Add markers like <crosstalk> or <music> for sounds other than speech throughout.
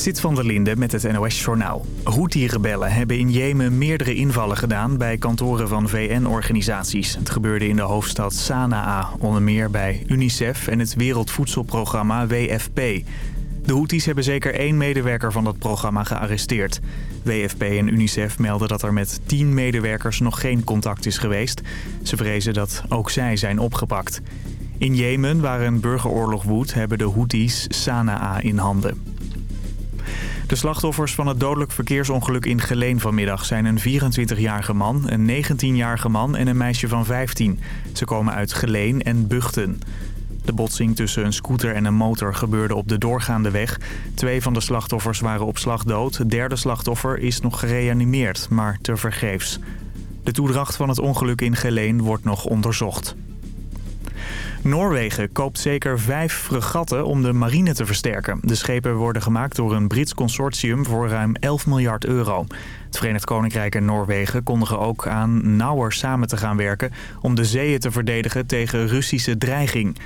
Zit van der Linde met het NOS-journaal. Houthi-rebellen hebben in Jemen meerdere invallen gedaan bij kantoren van VN-organisaties. Het gebeurde in de hoofdstad Sanaa, onder meer bij UNICEF en het Wereldvoedselprogramma WFP. De Houthis hebben zeker één medewerker van dat programma gearresteerd. WFP en UNICEF melden dat er met tien medewerkers nog geen contact is geweest. Ze vrezen dat ook zij zijn opgepakt. In Jemen, waar een burgeroorlog woedt, hebben de Houthis Sanaa in handen. De slachtoffers van het dodelijk verkeersongeluk in Geleen vanmiddag zijn een 24-jarige man, een 19-jarige man en een meisje van 15. Ze komen uit Geleen en Buchten. De botsing tussen een scooter en een motor gebeurde op de doorgaande weg. Twee van de slachtoffers waren op slag dood. Het derde slachtoffer is nog gereanimeerd, maar tevergeefs. De toedracht van het ongeluk in Geleen wordt nog onderzocht. Noorwegen koopt zeker vijf fregatten om de marine te versterken. De schepen worden gemaakt door een Brits consortium voor ruim 11 miljard euro. Het Verenigd Koninkrijk en Noorwegen kondigen ook aan nauwer samen te gaan werken... om de zeeën te verdedigen tegen Russische dreiging.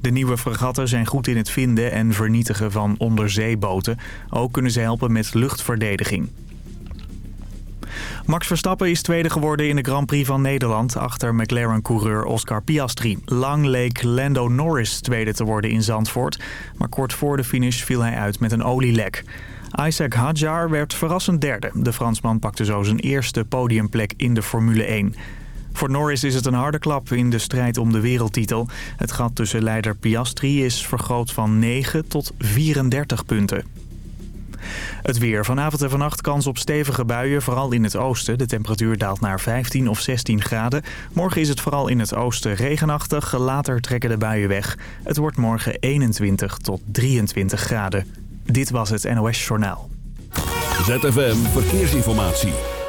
De nieuwe fregatten zijn goed in het vinden en vernietigen van onderzeeboten. Ook kunnen ze helpen met luchtverdediging. Max Verstappen is tweede geworden in de Grand Prix van Nederland... achter McLaren-coureur Oscar Piastri. Lang leek Lando Norris tweede te worden in Zandvoort... maar kort voor de finish viel hij uit met een olielek. Isaac Hadjar werd verrassend derde. De Fransman pakte zo zijn eerste podiumplek in de Formule 1. Voor Norris is het een harde klap in de strijd om de wereldtitel. Het gat tussen leider Piastri is vergroot van 9 tot 34 punten. Het weer. Vanavond en vannacht kans op stevige buien, vooral in het oosten. De temperatuur daalt naar 15 of 16 graden. Morgen is het vooral in het oosten regenachtig. Later trekken de buien weg. Het wordt morgen 21 tot 23 graden. Dit was het NOS Journaal. ZFM Verkeersinformatie.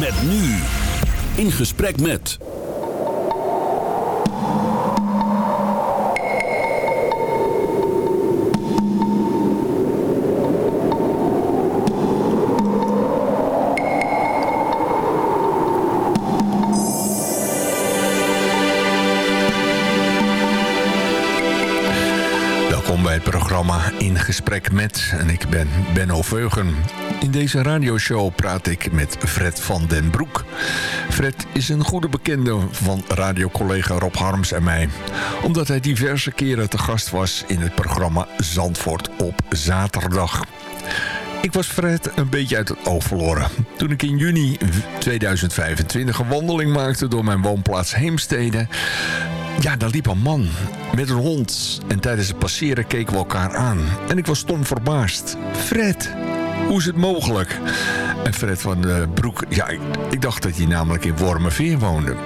Met nu. In gesprek met... In Gesprek Met. En ik ben Benno Veugen. In deze radioshow praat ik met Fred van den Broek. Fred is een goede bekende van radiocollega Rob Harms en mij. Omdat hij diverse keren te gast was in het programma Zandvoort op zaterdag. Ik was Fred een beetje uit het oog verloren. Toen ik in juni 2025 een wandeling maakte door mijn woonplaats Heemstede... Ja, daar liep een man met een hond. En tijdens het passeren keken we elkaar aan. En ik was stom verbaasd. Fred, hoe is het mogelijk? En Fred van de Broek, ja, ik, ik dacht dat hij namelijk in Wormerveer woonde.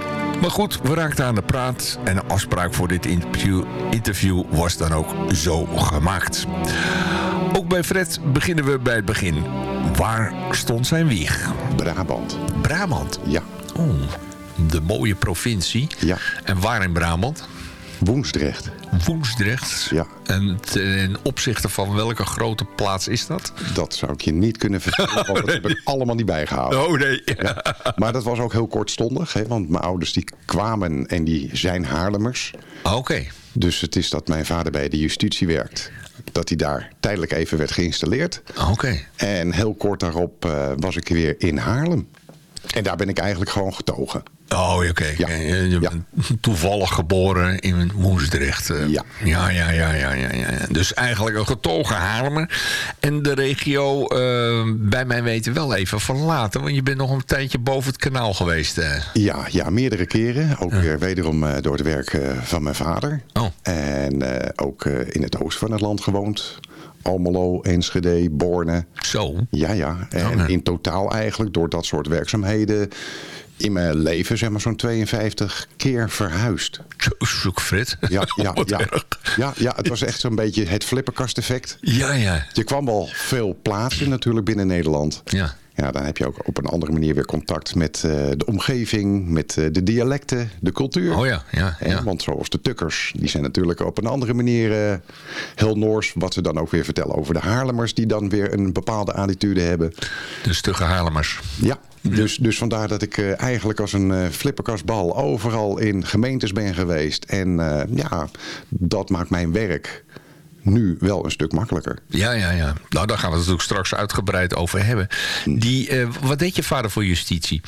Maar goed, we raakten aan de praat en de afspraak voor dit interview, interview was dan ook zo gemaakt. Ook bij Fred beginnen we bij het begin. Waar stond zijn wieg? Brabant. Brabant? Ja. Oh, de mooie provincie. Ja. En waar in Brabant? Woensdrecht. Woensdrecht? Ja. En ten opzichte van welke grote plaats is dat? Dat zou ik je niet kunnen vertellen, want dat heb ik <laughs> allemaal niet bijgehouden. Oh nee. Ja. Maar dat was ook heel kortstondig, hè, want mijn ouders die kwamen en die zijn Haarlemmers. Oké. Dus het is dat mijn vader bij de justitie werkt. Dat hij daar tijdelijk even werd geïnstalleerd. Oké. En heel kort daarop uh, was ik weer in Haarlem. En daar ben ik eigenlijk gewoon getogen. Oh, oké. Ja. Je bent toevallig geboren in Woensdrecht. eh. Ja. Ja, ja, ja, ja, ja, ja. Dus eigenlijk een getogen Haarlemmer. En de regio, eh, bij mijn weten, wel even verlaten. Want je bent nog een tijdje boven het kanaal geweest. eh. Ja, ja, meerdere keren. Ook weer wederom door het werk van mijn vader. Oh. En ook in het oosten van het land gewoond. Almelo, Enschede, Borne. Zo. Ja, ja. En Oh, ja. in totaal eigenlijk door dat soort werkzaamheden in mijn leven zeg maar zo'n 52 keer verhuisd. Zo, <laughs> zoek Fred. Ja, ja, <laughs> ja. ja, ja, het was echt zo'n beetje het flipperkast effect. Ja, ja. Je kwam wel veel plaatsen natuurlijk binnen Nederland. Ja. Ja, dan heb je ook op een andere manier weer contact met eh, de omgeving, met eh, de dialecten, de cultuur. Oh ja, ja, ja. Want zoals de Tukkers, die zijn natuurlijk op een andere manier eh, heel Noors. Wat ze dan ook weer vertellen over de Haarlemmers, die dan weer een bepaalde attitude hebben. De stugge Haarlemmers. Ja, dus, dus vandaar dat ik eh, eigenlijk als een eh flipperkastbal overal in gemeentes ben geweest. En eh, ja, dat maakt mijn werk nu wel een stuk makkelijker. Ja, ja, ja. Nou, daar gaan we het natuurlijk straks uitgebreid over hebben. Die, eh, wat deed je vader voor justitie?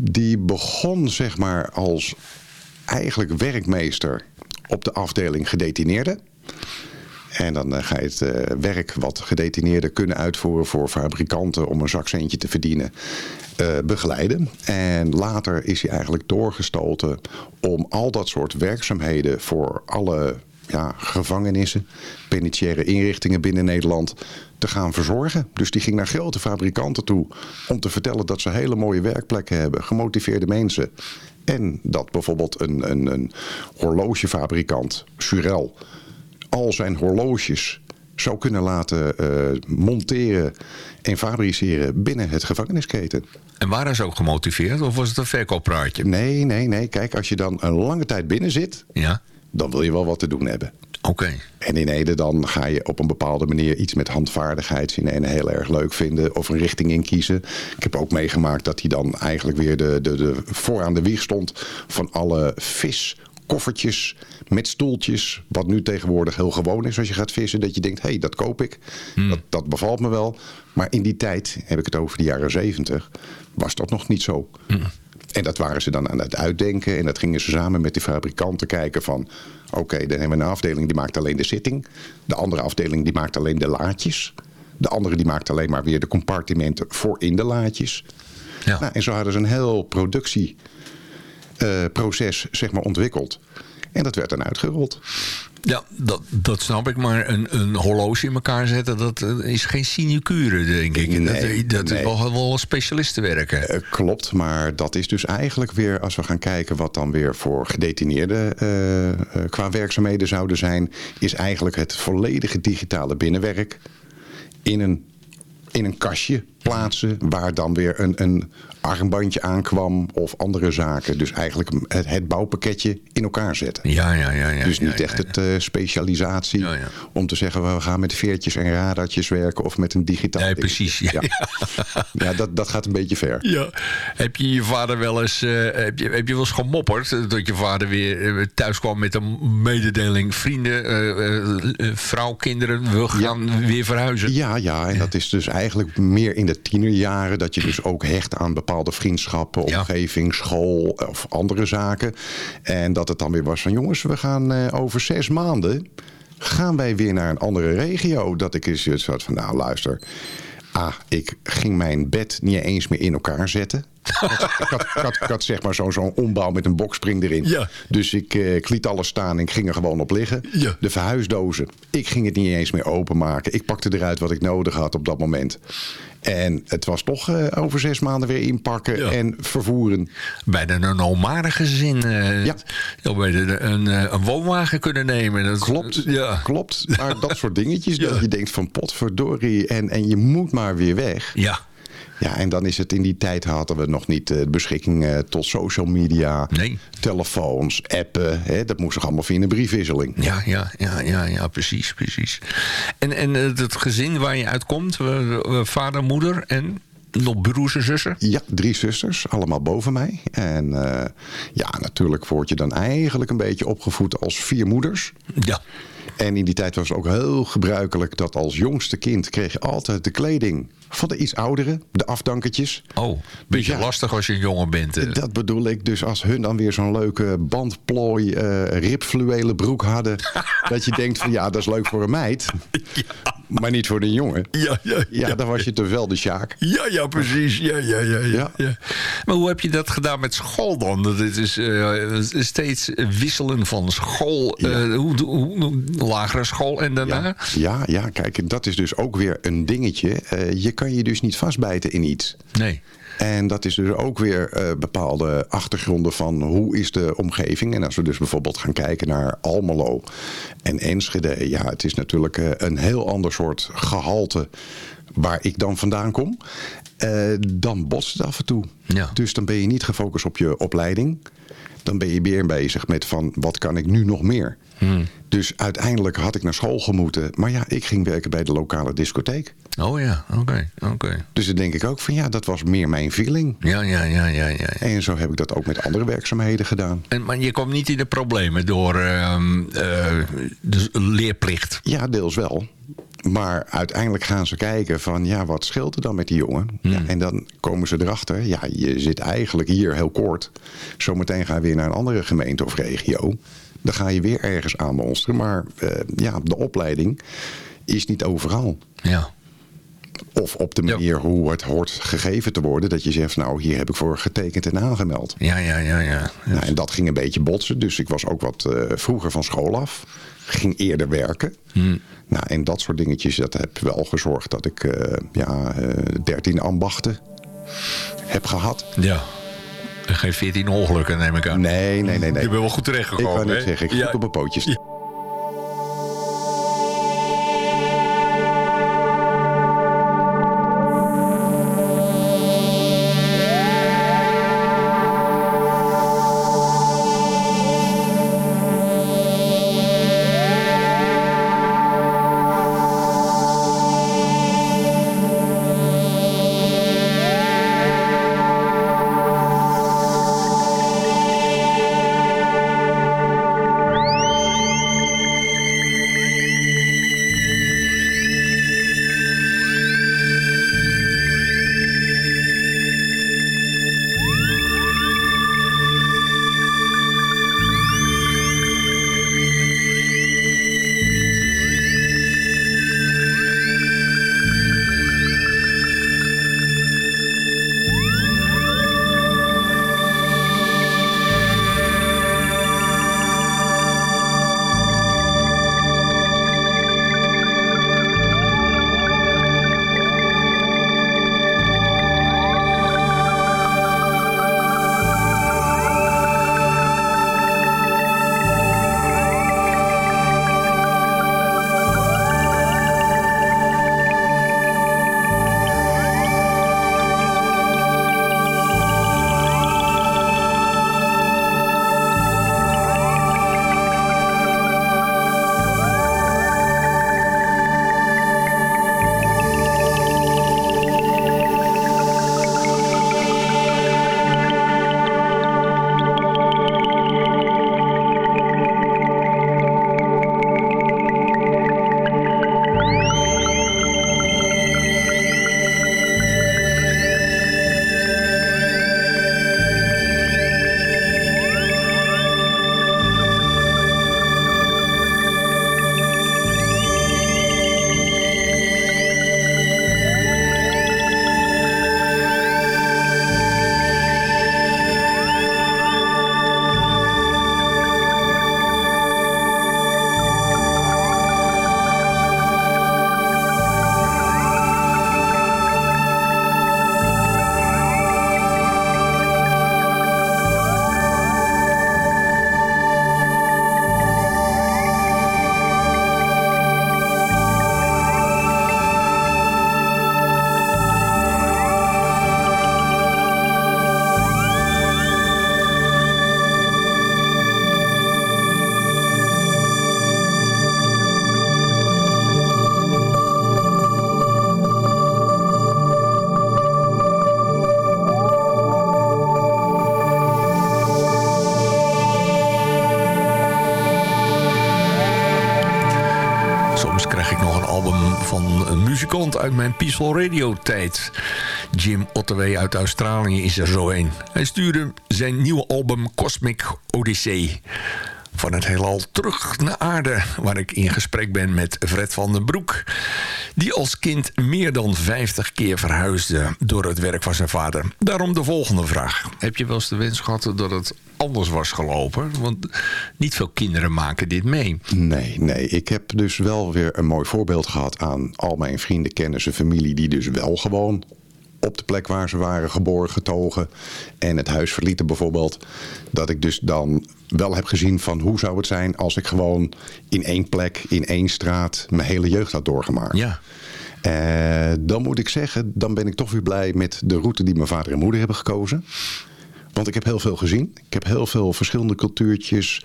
Die begon zeg maar als eigenlijk werkmeester op de afdeling gedetineerden. En dan eh, ga je het eh, werk wat gedetineerden kunnen uitvoeren voor fabrikanten om een zakcentje te verdienen, eh, begeleiden. En later is hij eigenlijk doorgestoten om al dat soort werkzaamheden voor alle ja, gevangenissen, penitentiaire inrichtingen binnen Nederland te gaan verzorgen. Dus die ging naar grote fabrikanten toe om te vertellen dat ze hele mooie werkplekken hebben, gemotiveerde mensen. En dat bijvoorbeeld een, een, een horlogefabrikant, Surel, al zijn horloges zou kunnen laten eh, monteren en fabriceren binnen het gevangenisketen. En waren ze ook gemotiveerd of was het een verkooppraatje? Nee, nee, nee. Kijk, als je dan een lange tijd binnen zit, Ja, dan wil je wel wat te doen hebben. oké. En in Ede dan ga je op een bepaalde manier iets met handvaardigheid zien en heel erg leuk vinden of een richting in kiezen. Ik heb ook meegemaakt dat hij dan eigenlijk weer de, de, de vooraan de wieg stond van alle viskoffertjes met stoeltjes. Wat nu tegenwoordig heel gewoon is als je gaat vissen. Dat je denkt, hé, hey, dat koop ik. Dat, dat bevalt me wel. Maar in die tijd, heb ik het over de jaren zeventig, was dat nog niet zo. En dat waren ze dan aan het uitdenken. En dat gingen ze samen met die fabrikanten kijken van... oké, dan hebben we een afdeling die maakt alleen de zitting. De andere afdeling die maakt alleen de laadjes. De andere die maakt alleen maar weer de compartimenten voor in de laadjes. Ja. Nou, en zo hadden ze een heel productieproces zeg maar, ontwikkeld. En dat werd dan uitgerold. Ja, dat, dat snap ik. Maar een, een horloge in elkaar zetten, dat eh, is geen sinecure, denk ik. Nee, dat dat nee. is wel, wel specialistenwerken. Eh, klopt, maar dat is dus eigenlijk weer... als we gaan kijken wat dan weer voor gedetineerden... eh, eh, qua werkzaamheden zouden zijn... is eigenlijk het volledige digitale binnenwerk... in een, in een kastje plaatsen... waar dan weer een, een armbandje aankwam of andere zaken. Dus eigenlijk het, het bouwpakketje in elkaar zetten. Ja, ja, ja. ja dus niet ja, echt ja. het eh, specialisatie om te zeggen... we gaan met veertjes en radartjes werken of met een digitaal Nee, precies. Ja. <laughs> Ja, dat, dat gaat een beetje ver. Ja. Heb je je vader wel eens, eh, heb, je, heb je wel eens gemopperd dat je vader weer eh, thuis kwam met een mededeling, vrienden, vrouw, kinderen, we gaan weer verhuizen? Ja, ja, en dat is dus eigenlijk meer in de tienerjaren... dat je dus ook hecht aan bepaalde vriendschappen, omgeving, school of andere zaken. En dat het dan weer was van jongens, we gaan eh, over zes maanden... gaan wij weer naar een andere regio. Dat ik eens zoiets had van, nou luister... Ah, ik ging mijn bed niet eens meer in elkaar zetten. Ik had, ik had, ik had, ik had zeg maar zo'n ombouw met een bokspring erin. Ja. Dus ik, eh, ik liet alles staan en ik ging er gewoon op liggen. Ja. De verhuisdozen. Ik ging het niet eens meer openmaken. Ik pakte eruit wat ik nodig had op dat moment. En het was toch eh, over zes maanden weer inpakken Ja. en vervoeren. Bijna een nomade gezin. eh Ja. Een, eh, een woonwagen kunnen nemen. Dat, Klopt, Ja. klopt. Maar dat soort dingetjes, <laughs> Ja. dat je denkt van potverdorie en, en je moet maar weer weg. Ja. Ja, en dan is het in die tijd hadden we nog niet eh, de beschikking eh, tot social media, Nee. telefoons, appen. Hè, dat moest nog allemaal via een briefwisseling. Ja, ja, ja, ja, ja, precies, precies. En, en eh, het gezin waar je uitkomt, vader, moeder en nog broers en zussen? Ja, drie zusters, allemaal boven mij. En ja, natuurlijk word je dan eigenlijk een beetje opgevoed als vier moeders. Ja. En in die tijd was het ook heel gebruikelijk dat als jongste kind kreeg je altijd de kleding van de iets oudere, de afdankertjes. Oh, beetje ja. lastig als je een jongen bent. eh. Dat bedoel ik. Dus als hun dan weer zo'n leuke bandplooi eh ribfluwelen broek hadden. <laughs> dat je denkt van ja, dat is leuk voor een meid. Maar niet voor de jongen. Ja, ja, Ja, dan was je toch wel de Sjaak. Ja, ja, precies. Ja, ja, ja, ja, Ja. Maar hoe heb je dat gedaan met school dan? Dat het is eh, steeds wisselen van school, eh, hoe, hoe, hoe- lagere school en daarna? Ja, ja, ja, kijk, dat is dus ook weer een dingetje. Eh, je kan je dus niet vastbijten in iets. Nee. En dat is dus ook weer eh, bepaalde achtergronden van hoe is de omgeving. En als we dus bijvoorbeeld gaan kijken naar Almelo en Enschede. Ja, het is natuurlijk eh, een heel ander soort gehalte waar ik dan vandaan kom. Eh, dan botst het af en toe. Ja. Dus dan ben je niet gefocust op je opleiding. Dan ben je weer bezig met van wat kan ik nu nog meer. Dus uiteindelijk had ik naar school gemoeten. Maar ja, ik ging werken bij de lokale discotheek. Oh ja, oké, oké. Dus dan denk ik ook van ja, dat was meer mijn feeling. Ja, ja, ja, ja, ja. En zo heb ik dat ook met andere werkzaamheden gedaan. En, maar je kwam niet in de problemen door eh, de leerplicht. Ja, deels wel. Maar uiteindelijk gaan ze kijken van ja, wat scheelt er dan met die jongen? Ja, en dan komen ze erachter, ja, je zit eigenlijk hier heel kort. Zometeen ga je weer naar een andere gemeente of regio. Dan ga je weer ergens aanmonsteren. Maar eh, ja, de opleiding is niet overal. Ja. Of op de manier hoe het hoort gegeven te worden. Dat je zegt, nou, hier heb ik voor getekend en aangemeld. Ja, ja, ja, ja. Nou, en dat ging een beetje botsen. Dus ik was ook wat eh, vroeger van school af. Ging eerder werken. Nou, en dat soort dingetjes, dat heb wel gezorgd dat ik eh ja, eh 13 ambachten heb gehad. Ja. En geen 14 ongelukken, neem ik aan. Nee, nee, nee, nee. Je bent wel goed Ik terechtgekomen, kan niet zeggen, ik Ja. goed op mijn pootjes. Ja. Muzikant uit mijn Peaceful Radio tijd. Jim Ottaway uit Australië is er zo een. Hij stuurde zijn nieuwe album Cosmic Odyssey. Van het heelal terug naar aarde, waar ik in gesprek ben met Fred van den Broek. Die als kind meer dan 50 keer verhuisde door het werk van zijn vader. Daarom de volgende vraag. Heb je wel eens de wens gehad dat het anders was gelopen? Want niet veel kinderen maken dit mee. Nee, nee. Ik heb dus wel weer een mooi voorbeeld gehad aan al mijn vrienden, kennissen, familie... die dus wel gewoon op de plek waar ze waren geboren, getogen en het huis verlieten bijvoorbeeld. Dat ik dus dan wel heb gezien van hoe zou het zijn als ik gewoon in één plek, in één straat mijn hele jeugd had doorgemaakt. Ja. Uh, dan moet ik zeggen, dan ben ik toch weer blij met de route die mijn vader en moeder hebben gekozen. Want ik heb heel veel gezien. Ik heb heel veel verschillende cultuurtjes,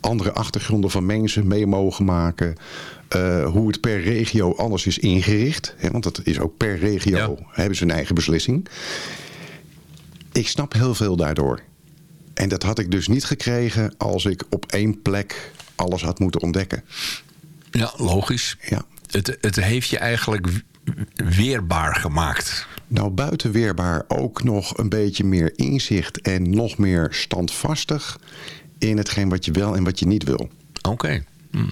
andere achtergronden van mensen mee mogen maken. Uh, hoe het per regio anders is ingericht. Hè, want dat is ook per regio, ja. hebben ze een eigen beslissing. Ik snap heel veel daardoor. En dat had ik dus niet gekregen als ik op één plek alles had moeten ontdekken. Ja, logisch. Ja. Het, het heeft je eigenlijk weerbaar gemaakt. Nou, buiten weerbaar ook nog een beetje meer inzicht en nog meer standvastig in hetgeen wat je wel en wat je niet wil. Oké. Okay. Hm.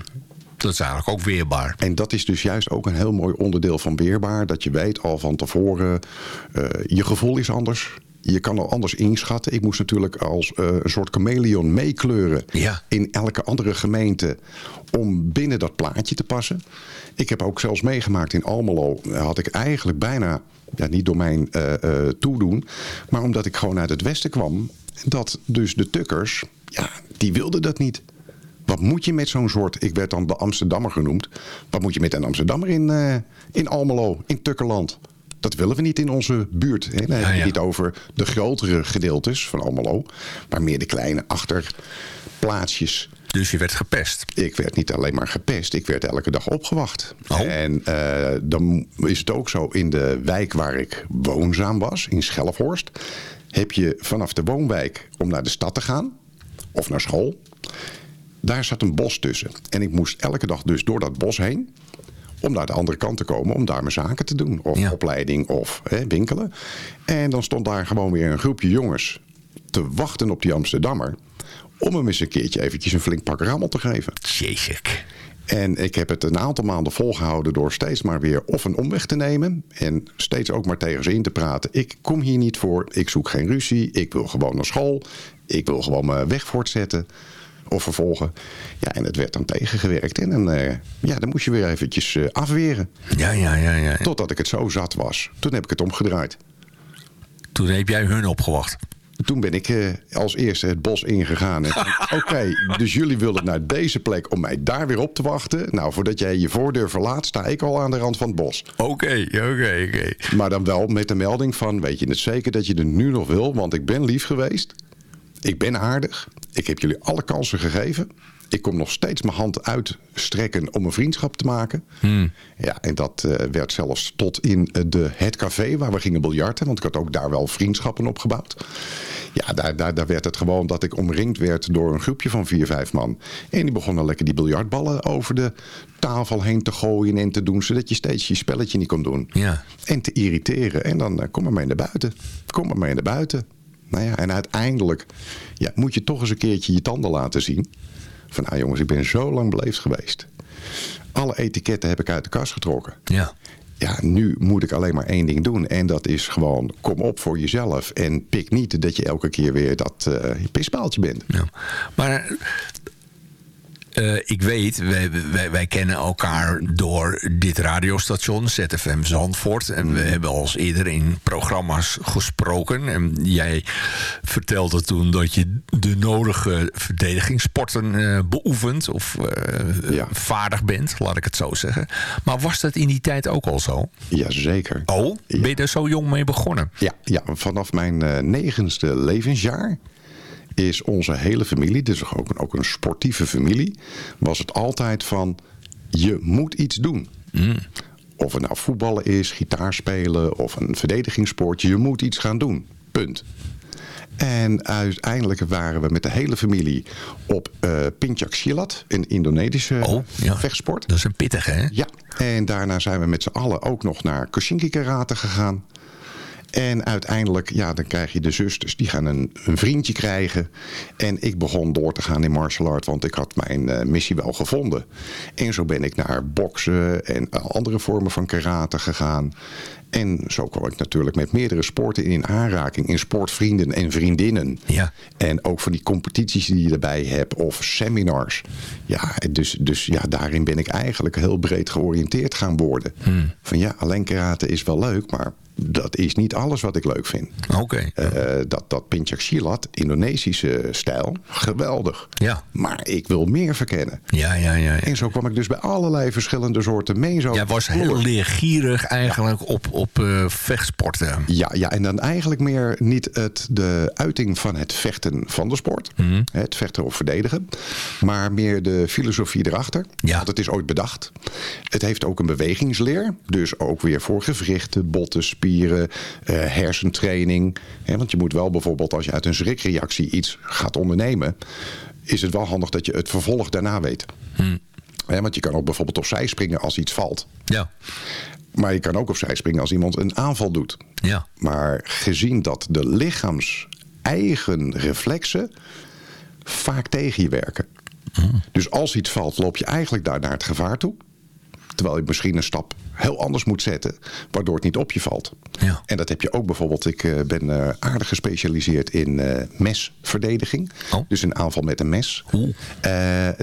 Dat is eigenlijk ook weerbaar. En dat is dus juist ook een heel mooi onderdeel van weerbaar. Dat je weet al van tevoren, uh, je gevoel is anders. Je kan al anders inschatten. Ik moest natuurlijk als uh, een soort chameleon meekleuren ja. in elke andere gemeente om binnen dat plaatje te passen. Ik heb ook zelfs meegemaakt in Almelo. Had ik eigenlijk bijna, ja, niet door mijn uh, uh, toedoen, maar omdat ik gewoon uit het westen kwam. Dat dus de tukkers, ja, die wilden dat niet. Wat moet je met zo'n soort, ik werd dan de Amsterdammer genoemd. Wat moet je met een Amsterdammer in, in Almelo, in Tukkerland? Dat willen we niet in onze buurt. Hè? Dan heb je ja, ja. niet over de grotere gedeeltes van Almelo. Maar meer de kleine achterplaatsjes. Dus je werd gepest? Ik werd niet alleen maar gepest. Ik werd elke dag opgewacht. Oh. En uh, dan is het ook zo in de wijk waar ik woonzaam was. In Schelfhorst. Heb je vanaf de woonwijk om naar de stad te gaan. Of naar school. Daar zat een bos tussen. En ik moest elke dag dus door dat bos heen om naar de andere kant te komen, om daar mijn zaken te doen. Of ja. opleiding of hè, winkelen. En dan stond daar gewoon weer een groepje jongens te wachten op die Amsterdammer. Om hem eens een keertje eventjes een flink pak rammel te geven. Jezus. En ik heb het een aantal maanden volgehouden door steeds maar weer of een omweg te nemen. En steeds ook maar tegen ze in te praten. Ik kom hier niet voor, ik zoek geen ruzie, ik wil gewoon naar school. Ik wil gewoon mijn weg voortzetten of vervolgen. Ja, en het werd dan tegengewerkt. En dan, uh, ja, dan moest je weer eventjes uh, afweren. Ja, ja, ja, ja. Totdat ik het zo zat was. Toen heb ik het omgedraaid. Toen heb jij hun opgewacht. Toen ben ik uh, als eerste het bos ingegaan. <laughs> Oké, okay, dus jullie willen naar deze plek om mij daar weer op te wachten. Nou, voordat jij je voordeur verlaat, sta ik al aan de rand van het bos. Oké, okay, oké, okay, oké. Maar dan wel met de melding van, weet je het zeker dat je er nu nog wil? Want ik ben lief geweest. Ik ben aardig. Ik heb jullie alle kansen gegeven. Ik kom nog steeds mijn hand uitstrekken om een vriendschap te maken. Hmm. Ja, en dat uh, werd zelfs tot in de, het café waar we gingen biljarten. Want ik had ook daar wel vriendschappen opgebouwd. Ja, daar, daar, daar werd het gewoon dat ik omringd werd door een groepje van vier, vijf man. En die begonnen lekker die biljartballen over de tafel heen te gooien en te doen. Zodat je steeds je spelletje niet kon doen. Ja. En te irriteren. En dan uh, kom maar mee naar buiten. Kom maar mee naar buiten. Nou ja, en uiteindelijk ja, moet je toch eens een keertje je tanden laten zien. Van nou jongens, ik ben zo lang beleefd geweest. Alle etiketten heb ik uit de kast getrokken. Ja. Ja, nu moet ik alleen maar één ding doen. En dat is gewoon, kom op voor jezelf. En pik niet dat je elke keer weer dat uh, pispaaltje bent. Ja. Maar uh, ik weet, wij, wij, wij, kennen elkaar door dit radiostation, ZFM Zandvoort. En we hebben al eens eerder in programma's gesproken. En jij vertelde toen dat je de nodige verdedigingssporten uh, beoefent. Of uh, ja. vaardig bent, laat ik het zo zeggen. Maar was dat in die tijd ook al zo? Jazeker. Oh, ben je er zo jong mee begonnen? Ja, ja vanaf mijn negenste levensjaar is onze hele familie, dus ook een, ook een sportieve familie, was het altijd van je moet iets doen. Mm. Of het nou voetballen is, gitaar spelen of een verdedigingssportje, je moet iets gaan doen. Punt. En uiteindelijk waren we met de hele familie op uh, Pincak Silat, een Indonesische oh, ja. vechtsport. Dat is een pittige, hè? Ja, en daarna zijn we met z'n allen ook nog naar Koshinki Karate gegaan. En uiteindelijk, ja, dan krijg je de zusters. Die gaan een, een vriendje krijgen. En ik begon door te gaan in martial art. Want ik had mijn uh, missie wel gevonden. En zo ben ik naar boksen en andere vormen van karate gegaan. En zo kwam ik natuurlijk met meerdere sporten in aanraking. In sportvrienden en vriendinnen. Ja. En ook van die competities die je erbij hebt. Of seminars. Ja, dus, dus ja, daarin ben ik eigenlijk heel breed georiënteerd gaan worden. Hmm. Van ja, alleen karate is wel leuk, maar dat is niet alles wat ik leuk vind. Oké. Uh, dat, dat Pincak Silat, Indonesische stijl, geweldig. Ja. Maar ik wil meer verkennen. Ja, ja, ja, ja. En zo kwam ik dus bij allerlei verschillende soorten mee. Zo Jij was heel leergierig eigenlijk op, op uh, vechtsporten. Ja, ja, en dan eigenlijk meer niet het, de uiting van het vechten van de sport. Mhm. Het vechten of verdedigen. Maar meer de filosofie erachter. Ja. Want het is ooit bedacht. Het heeft ook een bewegingsleer. Dus ook weer voor gewrichten, botten, spieren, uh, hersentraining. He, want je moet wel bijvoorbeeld als je uit een schrikreactie iets gaat ondernemen... is het wel handig dat je het vervolg daarna weet. Hmm. He, want je kan ook bijvoorbeeld opzij springen als iets valt. Ja. Maar je kan ook opzij springen als iemand een aanval doet. Ja. Maar gezien dat de lichaams eigen reflexen vaak tegen je werken. Hmm. Dus als iets valt, loop je eigenlijk daar naar het gevaar toe. Terwijl je misschien een stap heel anders moet zetten, waardoor het niet op je valt. Ja. En dat heb je ook bijvoorbeeld, ik uh, ben uh, aardig gespecialiseerd in uh, mesverdediging. Oh. Dus een aanval met een mes.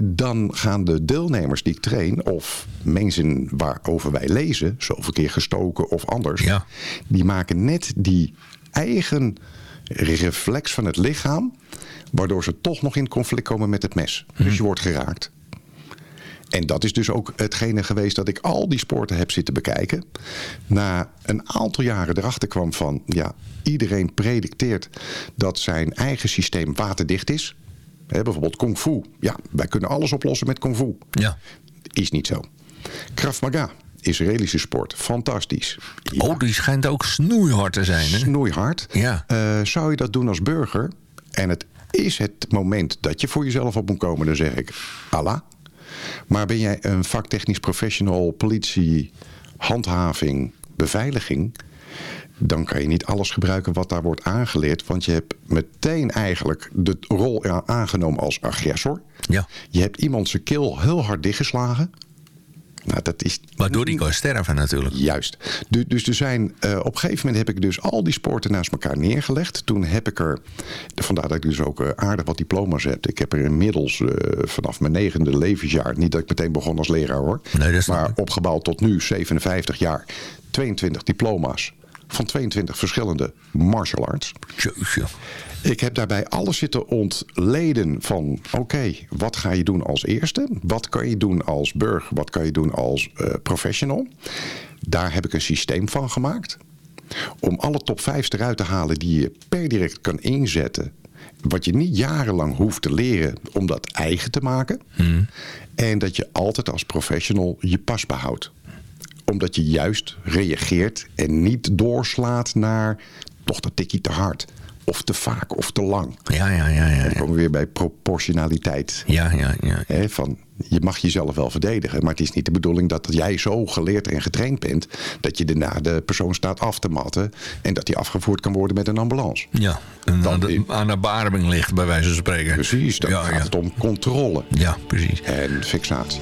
Dan gaan de deelnemers die ik train, of mensen waarover wij lezen, zoveel keer gestoken of anders, Ja. die maken net die eigen reflex van het lichaam, waardoor ze toch nog in conflict komen met het mes. Dus je wordt geraakt. En dat is dus ook hetgene geweest dat ik al die sporten heb zitten bekijken. Na een aantal jaren erachter kwam van... ja, iedereen predicteert dat zijn eigen systeem waterdicht is. He, bijvoorbeeld kung fu. Ja, wij kunnen alles oplossen met kung fu. Ja. Is niet zo. Krav Maga, Israëlische sport, fantastisch. Ja, Oh, die schijnt ook snoeihard te zijn, hè? snoeihard. Ja. Eh, zou je dat doen als burger? En het is het moment dat je voor jezelf op moet komen, dan zeg ik Allah. Maar ben jij een vaktechnisch professional, politie, handhaving, beveiliging... dan kan je niet alles gebruiken wat daar wordt aangeleerd. Want je hebt meteen eigenlijk de rol aangenomen als agressor. Ja. Je hebt iemand zijn keel heel hard dichtgeslagen. Nou, dat is Waardoor die kan sterven natuurlijk. Juist. Du- Dus er zijn, eh, op een gegeven moment heb ik dus al die sporten naast elkaar neergelegd. Toen heb ik er, vandaar dat ik dus ook eh, aardig wat diploma's heb. Ik heb er inmiddels eh, vanaf mijn negende levensjaar, niet dat ik meteen begon als leraar hoor. Nee, dat snap maar opgebouwd tot nu, 57 jaar, 22 diploma's. Van 22 verschillende martial arts. Ik heb daarbij alles zitten ontleden van... oké, wat ga je doen als eerste? Wat kan je doen als burger? Wat kan je doen als eh, professional? Daar heb ik een systeem van gemaakt. Om alle top 5 eruit te halen die je per direct kan inzetten. Wat je niet jarenlang hoeft te leren om dat eigen te maken. En dat je altijd als professional je pas behoudt omdat je juist reageert en niet doorslaat naar toch dat tikkie te hard. Of te vaak of te lang. Ja, ja, ja, ja. Dan komen we weer bij proportionaliteit. ja, ja. ja. Van, je mag jezelf wel verdedigen, maar het is niet de bedoeling dat jij zo geleerd en getraind bent... dat je daarna de persoon staat af te matten... en dat die afgevoerd kan worden met een ambulance. ja. En Dan aan de, aan de ligt, bij wijze van spreken. Precies, dan ja, gaat ja. het om controle Ja, precies. en fixatie.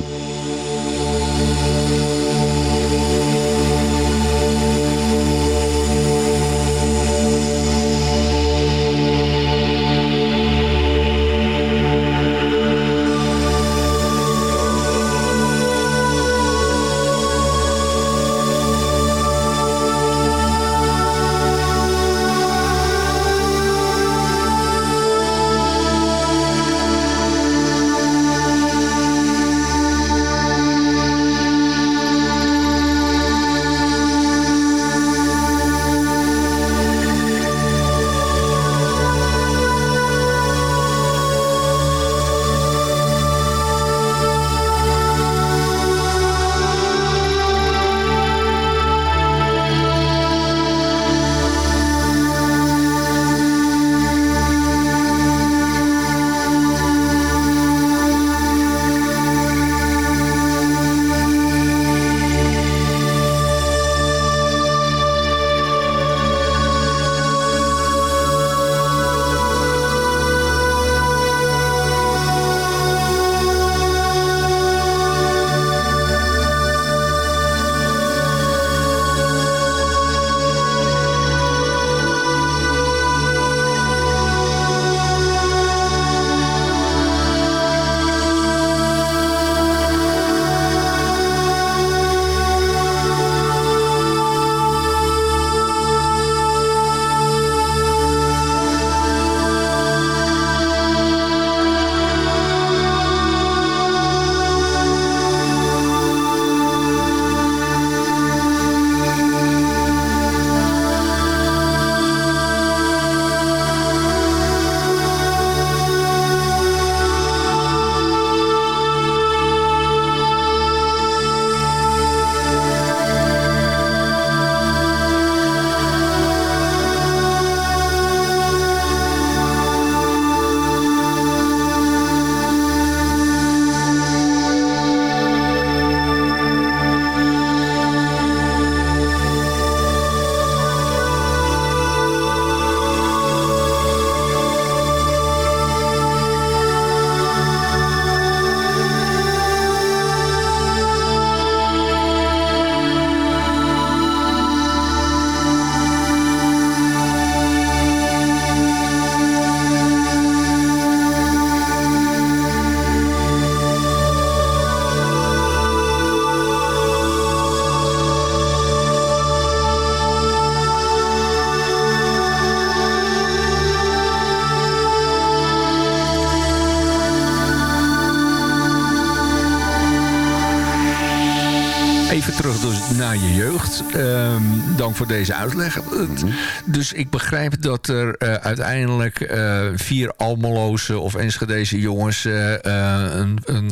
Voor deze uitleg. Het- Dus ik begrijp dat er eh, uiteindelijk eh, vier Almeloze of Enschedeze jongens... eh, een, een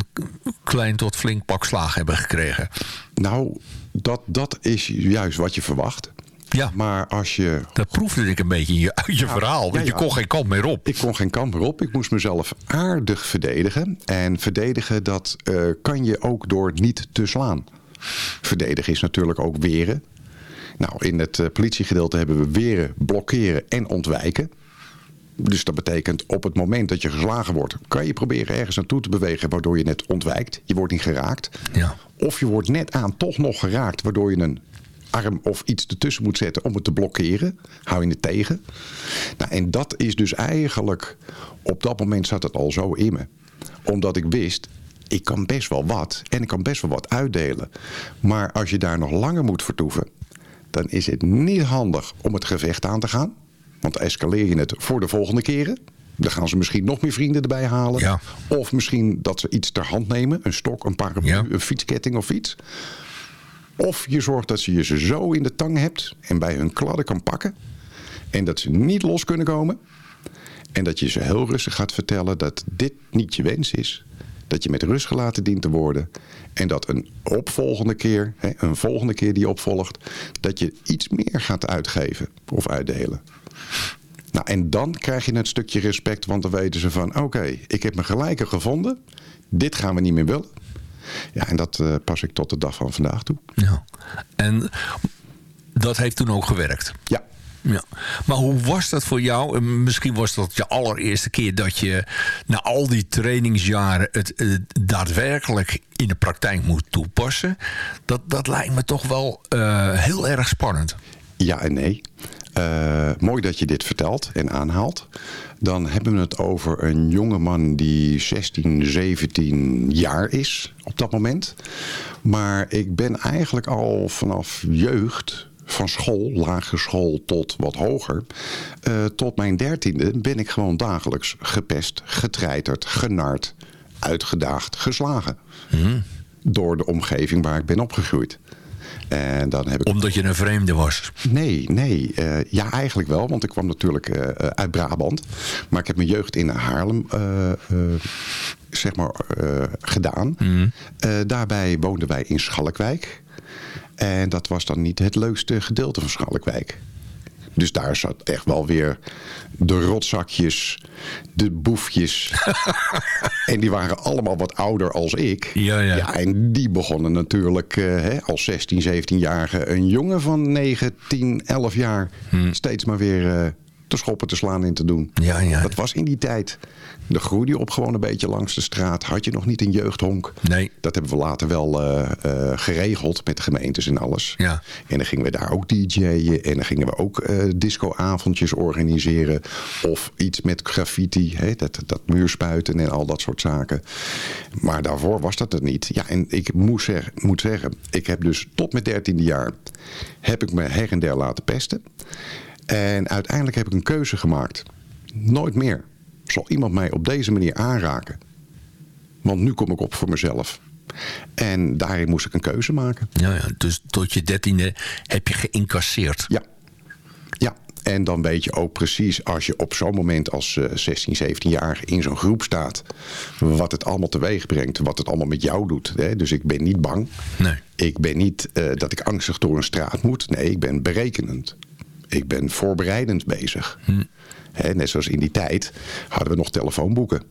klein tot flink pak slaag hebben gekregen. Nou, dat, dat is juist wat je verwacht. Ja, Maar als je... dat proefde ik een beetje in je, uit je verhaal. Want ja, je kon geen kant meer op. Ik kon geen kant meer op. Ik moest mezelf aardig verdedigen. En verdedigen, dat kan je ook door niet te slaan. Verdedigen is natuurlijk ook weren. Nou, in het eh, politiegedeelte hebben we weren, blokkeren en ontwijken. Dus dat betekent op het moment dat je geslagen wordt... kan je proberen ergens naartoe te bewegen waardoor je net ontwijkt. Je wordt niet geraakt. Ja. Of je wordt net aan toch nog geraakt... waardoor je een arm of iets ertussen moet zetten om het te blokkeren. Hou je het tegen. Nou, en dat is dus eigenlijk... Op dat moment zat het al zo in me. Omdat ik wist... Ik kan best wel wat. En ik kan best wel wat uitdelen. Maar als je daar nog langer moet vertoeven... dan is het niet handig om het gevecht aan te gaan. Want escaleer je het voor de volgende keren. Dan gaan ze misschien nog meer vrienden erbij halen. Ja. Of misschien dat ze iets ter hand nemen. Een stok, een paraplu, Ja. een fietsketting of iets. Of je zorgt dat je ze zo in de tang hebt en bij hun kladden kan pakken. En dat ze niet los kunnen komen. En dat je ze heel rustig gaat vertellen dat dit niet je wens is. Dat je met rust gelaten dient te worden. En dat een opvolgende keer, hè, een volgende keer die opvolgt, dat je iets meer gaat uitgeven of uitdelen. Nou, en dan krijg je het stukje respect, want dan weten ze van... oké, ik heb mijn gelijke gevonden. Dit gaan we niet meer willen. Ja, en dat eh, pas ik tot de dag van vandaag toe. Ja. En dat heeft toen ook gewerkt. Ja. Ja. Maar hoe was dat voor jou? Eh, Misschien was dat je allereerste keer dat je na al die trainingsjaren het eh, daadwerkelijk in de praktijk moet toepassen. Dat, dat lijkt me toch wel eh, heel erg spannend. Ja en nee. Mooi dat je dit vertelt en aanhaalt. Dan hebben we het over een jongeman die 16, 17 jaar is op dat moment. Maar ik ben eigenlijk al vanaf jeugd, van school, lagere school tot wat hoger... eh, tot mijn dertiende ben ik gewoon dagelijks gepest, getreiterd, genard, uitgedaagd, geslagen. Door de omgeving waar ik ben opgegroeid. En dan heb ik Omdat je een vreemde was. Nee, nee. eh, ja, eigenlijk wel. Want ik kwam natuurlijk eh, uit Brabant. Maar ik heb mijn jeugd in Haarlem zeg maar, gedaan. Eh, daarbij woonden wij in Schalkwijk. En dat was dan niet het leukste gedeelte van Schalkwijk. Dus daar zat echt wel weer de rotzakjes, de boefjes. <laughs> en die waren allemaal wat ouder als ik. Ja, ja. en die begonnen natuurlijk eh, hè, als 16, 17-jarige... een jongen van 9, 10, 11 jaar... steeds maar weer eh, te schoppen, te slaan en te doen. Ja, ja. Dat was in die tijd. Dan groeide je op gewoon een beetje langs de straat. Had je nog niet een jeugdhonk. Nee. Dat hebben we later wel eh, eh, geregeld met de gemeentes en alles. Ja. En dan gingen we daar ook DJ'en. En dan gingen we ook eh discoavondjes organiseren. Of iets met graffiti. Hè, dat, dat muurspuiten en al dat soort zaken. Maar daarvoor was dat het niet. Ja, en ik moet zeggen, moet zeggen ik heb dus tot mijn dertiende jaar... heb ik me her en der laten pesten. En uiteindelijk heb ik een keuze gemaakt. Nooit meer zal iemand mij op deze manier aanraken. Want nu kom ik op voor mezelf. En daarin moest ik een keuze maken. Ja, ja. Dus tot je dertiende heb je geïncasseerd. Ja. Ja, en dan weet je ook precies als je op zo'n moment als eh, 16, 17-jarige in zo'n groep staat... wat het allemaal teweeg brengt, wat het allemaal met jou doet. Hè? Dus ik ben niet bang. Nee. Ik ben niet eh, dat ik angstig door een straat moet. Nee, ik ben berekenend. Ik ben voorbereidend bezig. Hm. Hè, net zoals in die tijd hadden we nog telefoonboeken.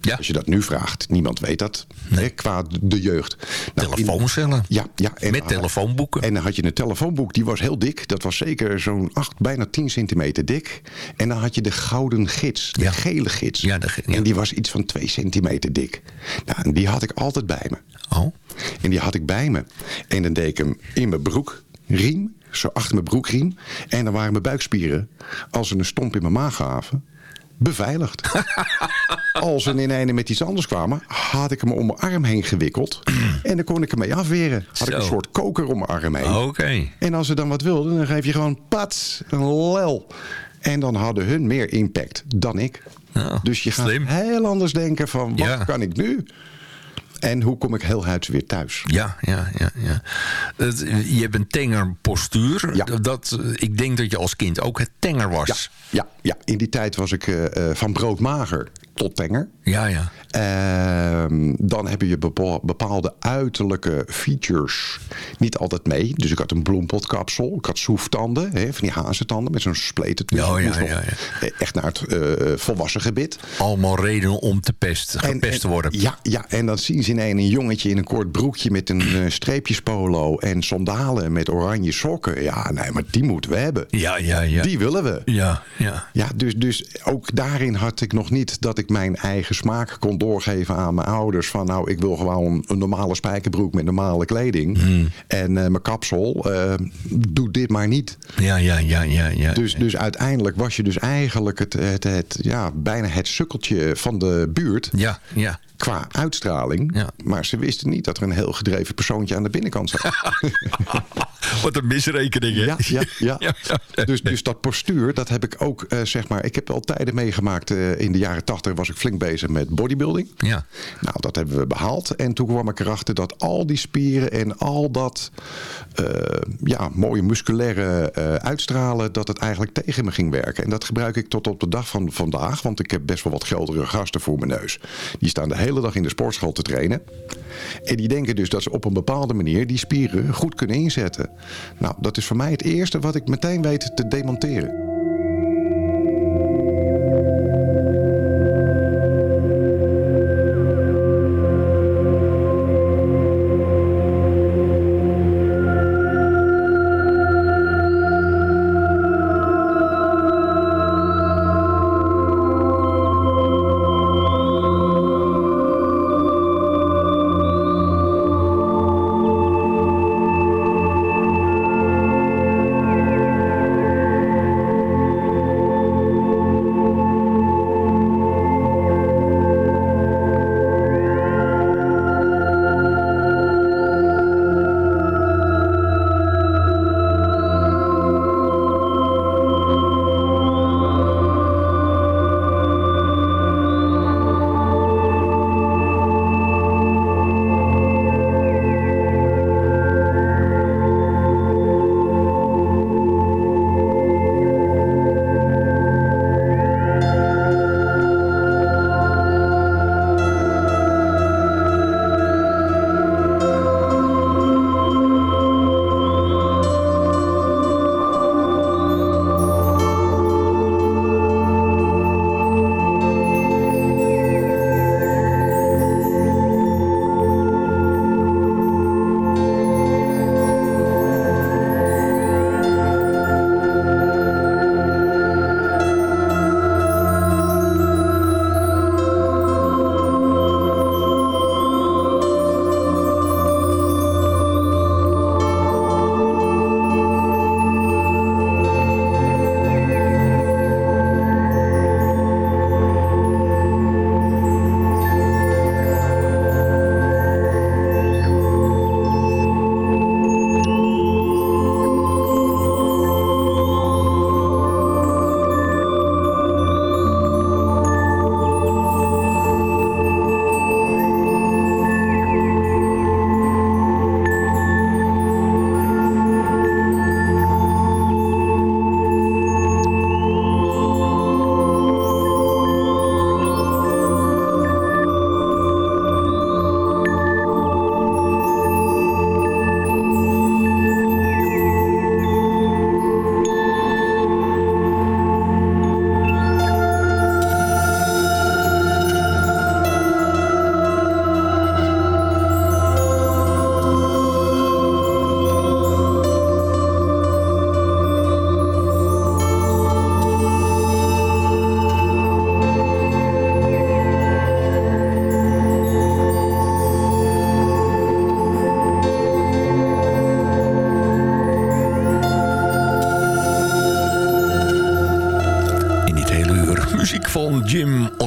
Ja. Als je dat nu vraagt, niemand weet dat. Hè, qua de jeugd. Nou, in- Telefooncellen. ja, ja. En, Met telefoonboeken. En dan had je een telefoonboek, die was heel dik. Dat was zeker zo'n 8, bijna 10 centimeter dik. En dan had je de gouden gids, de Ja. gele gids. Ja, de ge- ja. En die was iets van 2 centimeter dik. Nou, en die had ik altijd bij me. Oh. En die had ik bij me. En dan deed ik hem in mijn broekriem, zo achter mijn broekriem. En dan waren mijn buikspieren, als ze een stomp in mijn maag gaven, beveiligd. <laughs> als ze in ene met iets anders kwamen, had ik hem om mijn arm heen gewikkeld. <clears throat> en dan kon ik hem mee afweren. Had ik een soort koker om mijn arm heen. Oké. En als ze dan wat wilden, dan geef je gewoon pats, een lel. En dan hadden hun meer impact dan ik. Ja, dus je gaat slim. heel anders denken van, wat Ja. kan ik nu? En hoe kom ik heel huids weer thuis? Ja, ja, ja. ja. Het, je hebt een tenger postuur. Ja. Dat, ik denk dat je als kind ook het tenger was. Ja, ja, ja. in die tijd was ik eh, van broodmager tot tenger. ja. ja. Dan heb je bepa- bepaalde uiterlijke features niet altijd mee. Dus ik had een bloempotkapsel. Ik had soeftanden, hè, van die hazentanden met zo'n spleten. Ja, ja, ja, Echt naar het volwassen gebit. Allemaal redenen om te pest, En- gepest te en- worden. Ja, ja, en dan zien ze ineens een jongetje in een kort broekje met een eh, streepjespolo en sandalen met oranje sokken. Ja, nee, maar die moeten we hebben. Ja, ja, ja. Die willen we. Ja, ja. Ja, dus, dus ook daarin had ik nog niet dat ik mijn eigen smaak kon doorgeven aan mijn ouders. Van nou, ik wil gewoon een normale spijkerbroek met normale kleding. Hmm. En eh, mijn kapsel, eh, doe dit maar niet. Ja, ja, ja, ja, ja. Dus, dus uiteindelijk was je dus eigenlijk het, het, het, ja, bijna het sukkeltje van de buurt Ja, ja. qua uitstraling. Ja. Maar ze wisten niet dat er een heel gedreven persoontje aan de binnenkant zat. <laughs> Wat een misrekening, hè? Ja, <laughs> ja, ja. Dus, dus dat postuur, dat heb ik ook, eh, zeg maar... Ik heb al tijden meegemaakt. in de jaren tachtig was ik flink bezig met bodybuilding. Ja. Nou, dat hebben we behaald. En toen kwam ik erachter dat al die spieren en al dat eh, ja, mooie musculaire eh, uitstralen... dat het eigenlijk tegen me ging werken. En dat gebruik ik tot op de dag van vandaag. Want ik heb best wel wat geldere gasten voor mijn neus. Die staan de hele dag in de sportschool te trainen. En die denken dus dat ze op een bepaalde manier die spieren goed kunnen inzetten. Nou, dat is voor mij het eerste wat ik meteen weet te demonteren.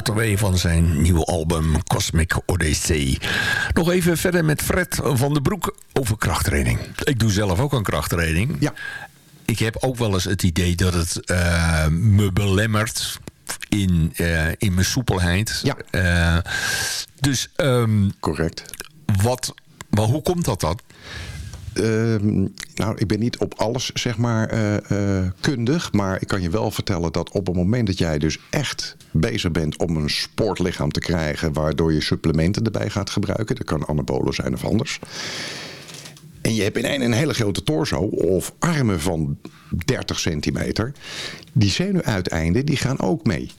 Van zijn nieuwe album Cosmic Odyssey. Nog even verder met Fred van den Broek over krachttraining. Ik doe zelf ook een krachttraining. Ja. Ik heb ook wel eens het idee dat het eh, me belemmert in, eh, in mijn soepelheid. Ja. Eh, dus ehm, Correct. wat, maar hoe komt dat dan? Ehm, nou, ik ben niet op alles, zeg maar, uh, kundig. Maar ik kan je wel vertellen dat op het moment dat jij dus echt bezig bent om een sportlichaam te krijgen... waardoor je supplementen erbij gaat gebruiken. Dat kan anabolen zijn of anders. En je hebt in een, een hele grote torso of armen van 30 centimeter. Die zenuwuiteinden die gaan ook mee.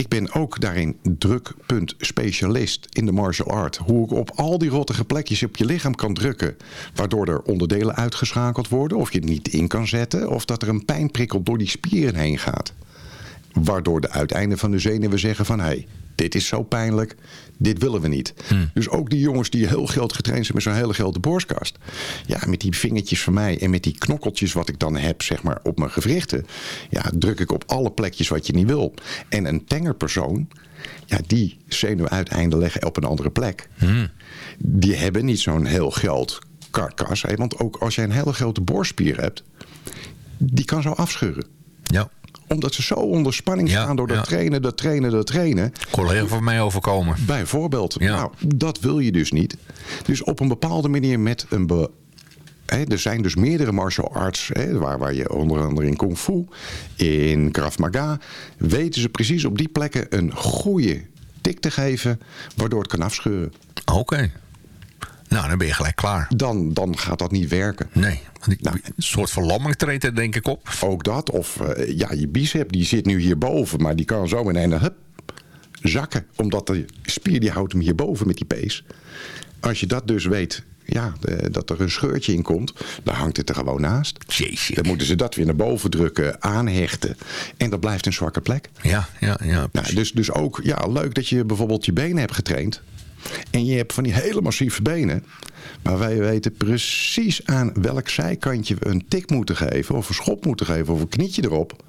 Ik ben ook daarin drukpunt specialist in de martial art. Hoe ik op al die rottige plekjes op je lichaam kan drukken. Waardoor er onderdelen uitgeschakeld worden. Of je het niet in kan zetten. Of dat er een pijnprikkel door die spieren heen gaat. Waardoor de uiteinden van de zenuwen zeggen van... hey, dit is zo pijnlijk, dit willen we niet. Hmm. Dus ook die jongens die heel groot getraind zijn met zo'n hele grote borstkast. Ja, met die vingertjes van mij en met die knokkeltjes wat ik dan heb zeg maar, op mijn gewrichten. Ja, druk ik op alle plekjes wat je niet wil. En een tenger persoon, ja, die zenuwuiteinden leggen op een andere plek. Hmm. Die hebben niet zo'n heel groot karkas. Want ook als jij een hele grote borstspier hebt, die kan zo afscheuren. Ja omdat ze zo onder spanning staan door dat trainen, dat trainen, dat trainen. Collega van mij overkomen. Bijvoorbeeld. Nou, dat wil je dus niet. Dus op een bepaalde manier met een... er zijn dus meerdere martial arts, waar, waar je onder andere in Kung Fu, in Krav Maga, weten ze precies op die plekken een goede tik te geven, waardoor het kan afscheuren. Oké. Nou, dan ben je gelijk klaar. Dan, dan gaat dat niet werken. Nee. Nou, een soort verlamming treedt er denk ik op. Ook dat. Of uh, ja, je bicep die zit nu hierboven. Maar die kan zo in een hup, zakken. Omdat de spier die houdt hem hierboven met die pees. Als je dat dus weet ja, dat er een scheurtje in komt, dan hangt het er gewoon naast. Dan moeten ze dat weer naar boven drukken, aanhechten. En dat blijft een zwakke plek. Ja, ja, ja. Nou, dus, dus ook ja, leuk dat je bijvoorbeeld je benen hebt getraind. En je hebt van die hele massieve benen. Maar wij weten precies aan welk zijkantje we een tik moeten geven. Of een schop moeten geven. Of een knietje erop.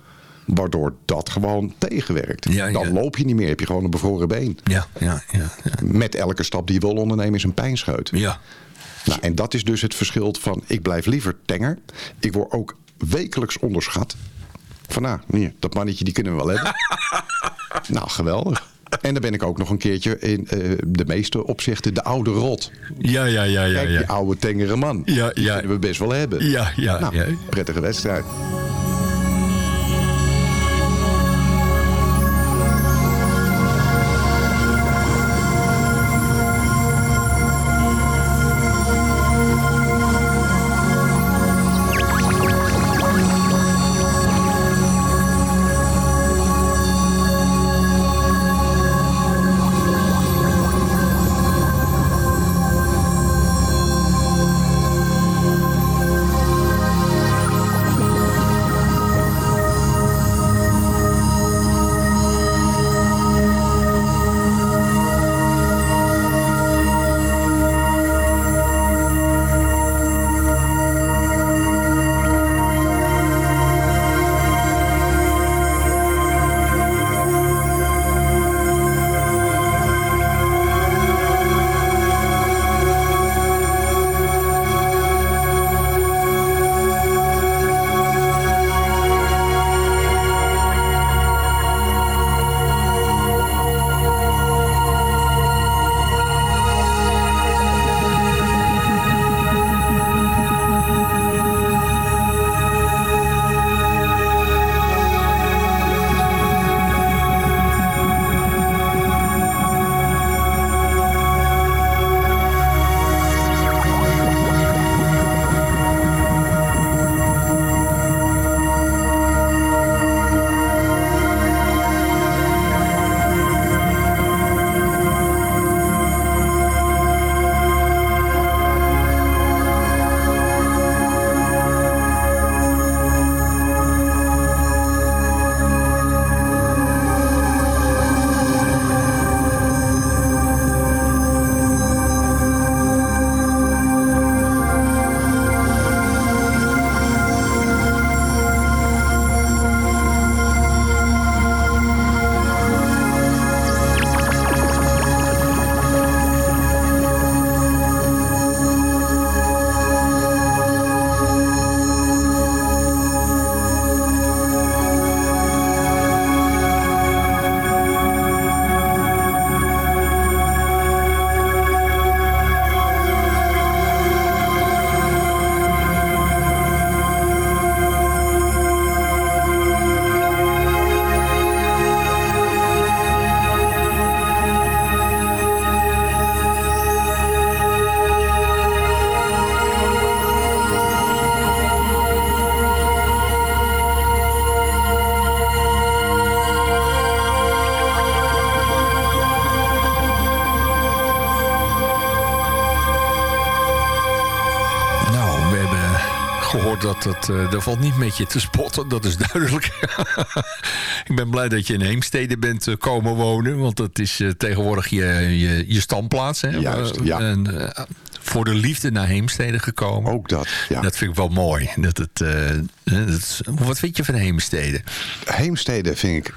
Waardoor dat gewoon tegenwerkt. Dan loop je niet meer. Heb je gewoon een bevroren been. Ja, ja, ja, Met elke stap die je wil ondernemen is een pijnscheut. Ja. Nou, en dat is dus het verschil van ik blijf liever tenger. Ik word ook wekelijks onderschat. Van nou, hier, dat mannetje die kunnen we wel hebben. <laughs> nou, geweldig. En dan ben ik ook nog een keertje in uh, de meeste opzichten de oude rot. Ja, ja, ja. ja, Kijk, die oude tengere man. Ja, die ja. kunnen we best wel hebben. Ja, ja, nou, ja. Prettige wedstrijd. Dat, dat, valt niet met je te spotten, dat is duidelijk. <laughs> ik ben blij dat je in Heemstede bent uh, komen wonen, want dat is uh, tegenwoordig je, je, je standplaats. Hè? Juist, ja. En, voor de liefde naar Heemstede gekomen. Ook dat, ja. Dat vind ik wel mooi. Dat het, dat, wat vind je van Heemstede? Heemstede vind ik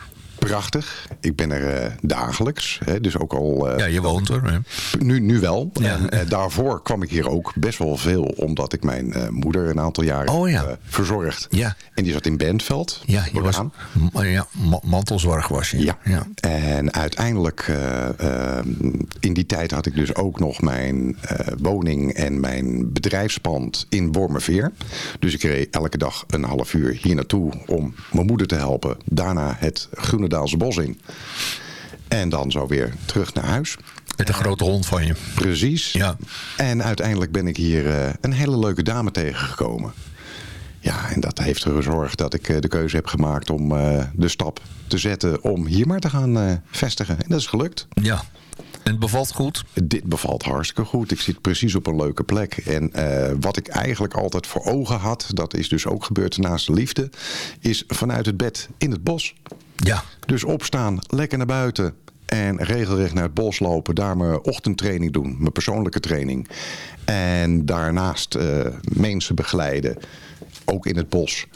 prachtig. Ik ben er uh, dagelijks. Hè, dus ook al... Uh, ja, je woont er. Hè? Nu, nu wel. Ja. En uh, daarvoor kwam ik hier ook best wel veel. Omdat ik mijn moeder een aantal jaren oh, ja. verzorgd. Ja. En die zat in Bentveld. Ja, je was, ja mantelzorg was je. Ja. ja. En uiteindelijk in die tijd had ik dus ook nog mijn woning en mijn bedrijfspand in Wormerveer. Dus ik reed elke dag een half uur hier naartoe om mijn moeder te helpen. Daarna het Groene Bos in. En dan zo weer terug naar huis. Met een grote hond van je. Precies. Ja. En uiteindelijk ben ik hier uh, een hele leuke dame tegengekomen. Ja, en dat heeft er gezorgd dat ik uh, de keuze heb gemaakt om uh, de stap te zetten om hier maar te gaan vestigen. En dat is gelukt. Ja. En het bevalt goed? Dit bevalt hartstikke goed. Ik zit precies op een leuke plek. En uh, wat ik eigenlijk altijd voor ogen had, dat is dus ook gebeurd naast de liefde, is vanuit het bed in het bos. Ja. Dus opstaan, lekker naar buiten. En regelrecht naar het bos lopen. Daar mijn ochtendtraining doen. Mijn persoonlijke training. En daarnaast uh, mensen begeleiden. Ook in het bos.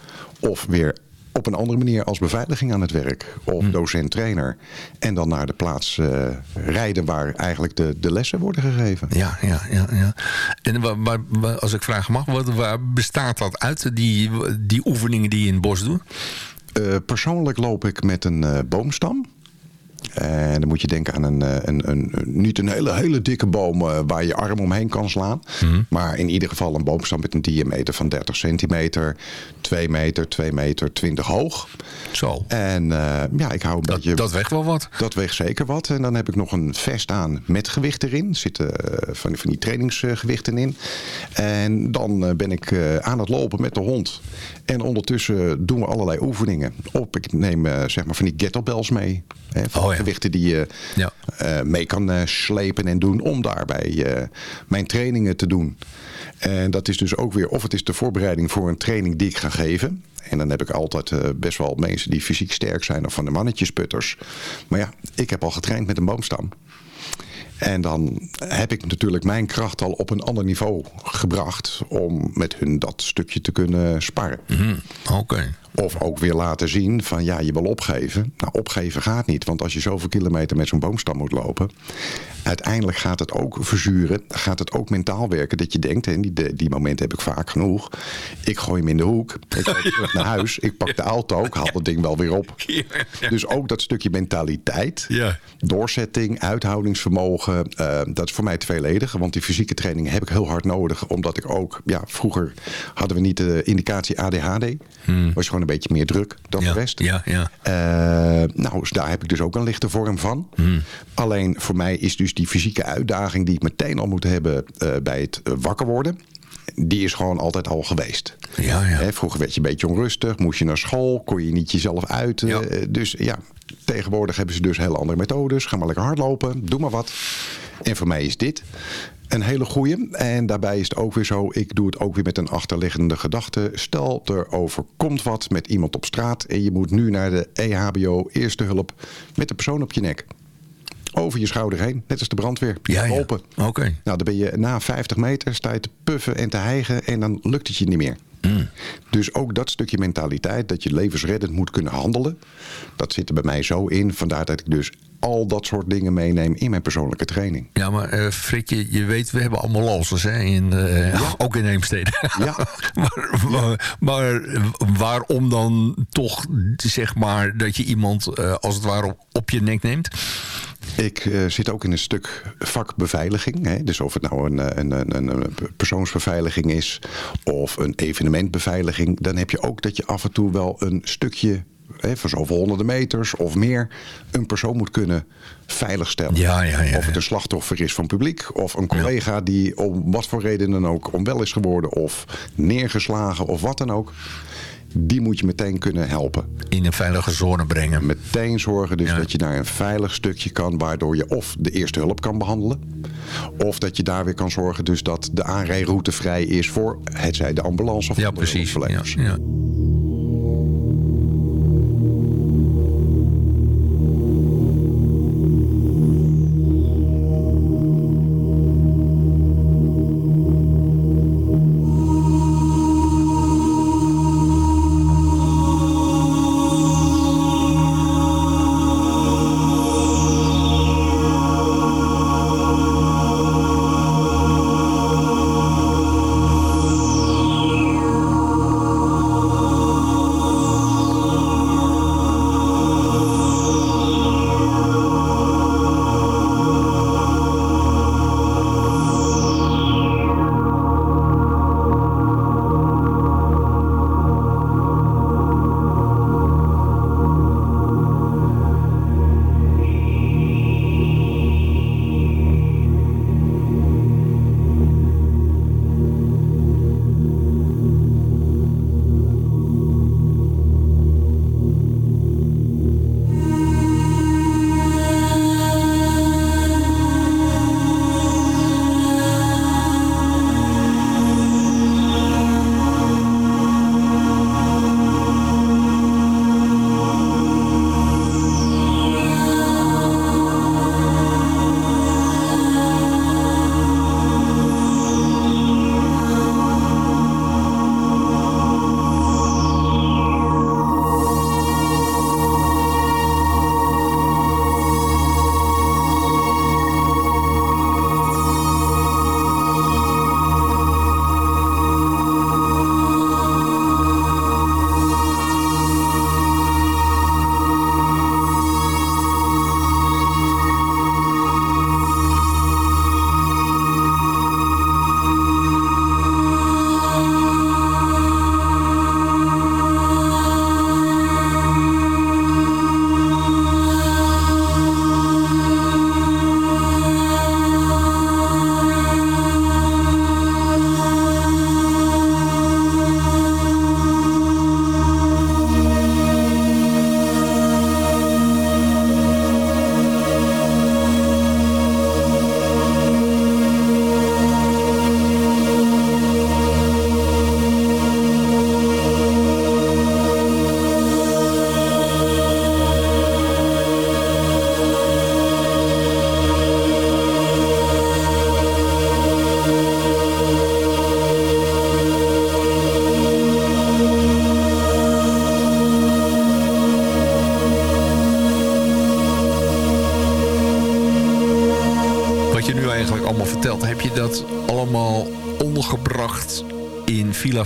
Of weer op een andere manier als beveiliging aan het werk. Of hm. docent-trainer. En dan naar de plaats uh, rijden waar eigenlijk de, de lessen worden gegeven. Ja, ja, ja. ja. En waar, waar, als ik vragen mag, wat, waar bestaat dat uit? Die, die oefeningen die je in het bos doet? Uh, persoonlijk loop ik met een uh, boomstam. En dan moet je denken aan een, een, een, niet een hele, hele dikke boom waar je arm omheen kan slaan. Mm. Maar in ieder geval een boomstam met een diameter van 30 centimeter, 2 meter, 2 meter 20 hoog. Zo. En uh, ja, ik hou een dat, beetje... Dat weegt wel wat. Dat weegt zeker wat. En dan heb ik nog een vest aan met gewicht erin. Er zitten uh, van, van die trainingsgewichten in. En dan ben ik aan het lopen met de hond. En ondertussen doen we allerlei oefeningen. Op, ik neem zeg maar van die kettlebells mee. Hè, van oh, ja. gewichten die je ja. mee kan slepen en doen om daarbij mijn trainingen te doen. En dat is dus ook weer, of het is de voorbereiding voor een training die ik ga geven. En dan heb ik altijd uh, best wel mensen die fysiek sterk zijn of van de mannetjesputters. Maar ja, ik heb al getraind met een boomstam. En dan heb ik natuurlijk mijn kracht al op een ander niveau gebracht om met hun dat stukje te kunnen sparren. Mm, Oké. Of ook weer laten zien van ja, je wil opgeven. Nou, opgeven gaat niet. Want als je zoveel kilometer met zo'n boomstam moet lopen... uiteindelijk gaat het ook verzuren. Gaat het ook mentaal werken. Dat je denkt, en die, die momenten heb ik vaak genoeg. Ik gooi hem in de hoek. Ik ga terug naar huis. Ik pak de auto. Ik haal dat ding wel weer op. <laughs> Dus ook dat stukje mentaliteit. Ja. Doorzetting, uithoudingsvermogen. Uh, dat is voor mij tweeledig. Want die fysieke training heb ik heel hard nodig. Omdat ik ook... Ja, vroeger hadden we niet de indicatie ADHD. Hmm. Was gewoon een beetje meer druk dan ja, de rest. Ja, ja. Uh, nou, dus daar heb ik dus ook een lichte vorm van. Hmm. Alleen voor mij is dus die fysieke uitdaging die ik meteen al moet hebben uh, bij het uh, wakker worden. Die is gewoon altijd al geweest. Ja, ja. Hè, vroeger werd je een beetje onrustig, moest je naar school, kon je niet jezelf. Ja. Dus ja, tegenwoordig hebben ze dus hele andere methodes. Ga maar lekker hardlopen, doe maar wat. En voor mij is dit een hele goeie. En daarbij is het ook weer zo, ik doe het ook weer met een achterliggende gedachte. Stel, er overkomt wat met iemand op straat en je moet nu naar de EHBO, eerste hulp, met de persoon op je nek. Over je schouder heen, net als de brandweer. Ja, ja. Open. Oké. Okay. Nou, dan ben je na 50 meter, sta je te puffen en te hijgen en dan lukt het je niet meer. Mm. Dus ook dat stukje mentaliteit, dat je levensreddend moet kunnen handelen, dat zit er bij mij zo in. Vandaar dat ik dus al dat soort dingen meeneem in mijn persoonlijke training. Ja, maar uh, Frik, je, weet, we hebben allemaal losses, hè? In, uh, Ja. <laughs> Ook in Heemstede. Ja. <laughs> maar, maar, maar waarom dan toch, zeg maar, dat je iemand uh, als het ware op, op je nek neemt? Ik uh, zit ook in een stuk vakbeveiliging. Hè? Dus of het nou een, een, een, een, persoonsbeveiliging is of een evenementbeveiliging. Dan heb je ook dat je af en toe wel een stukje hè, van zoveel honderden meters of meer een persoon moet kunnen veiligstellen. Ja, ja, ja, of het een slachtoffer is van publiek of een collega die om wat voor reden dan ook onwel is geworden of neergeslagen of wat dan ook. die moet je meteen kunnen helpen. In een veilige zone brengen. Meteen zorgen dus dat je naar een veilig stukje kan... waardoor je of de eerste hulp kan behandelen... of dat je daar weer kan zorgen dus dat de aanrijroute vrij is... voor het zij de ambulance of Ja, andere precies. Ja, ja.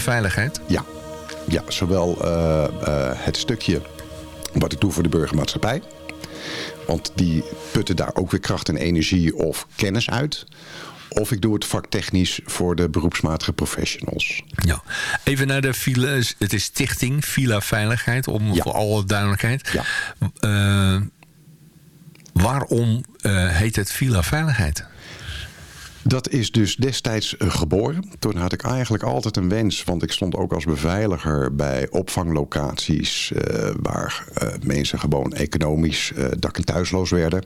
Veiligheid? Ja, ja zowel eh, eh, het stukje wat ik doe voor de burgermaatschappij. Want die putten daar ook weer kracht en energie of kennis uit. Of ik doe het vaktechnisch voor de beroepsmatige professionals. Ja. Even naar de Villa, het is Stichting Villa Veiligheid, om Ja. voor alle duidelijkheid. Ja. Eh, waarom heet het Villa Veiligheid? Dat is dus destijds eh, geboren. Toen had ik eigenlijk altijd een wens, want ik stond ook als beveiliger bij opvanglocaties eh, waar eh, mensen gewoon economisch eh, dak- en thuisloos werden.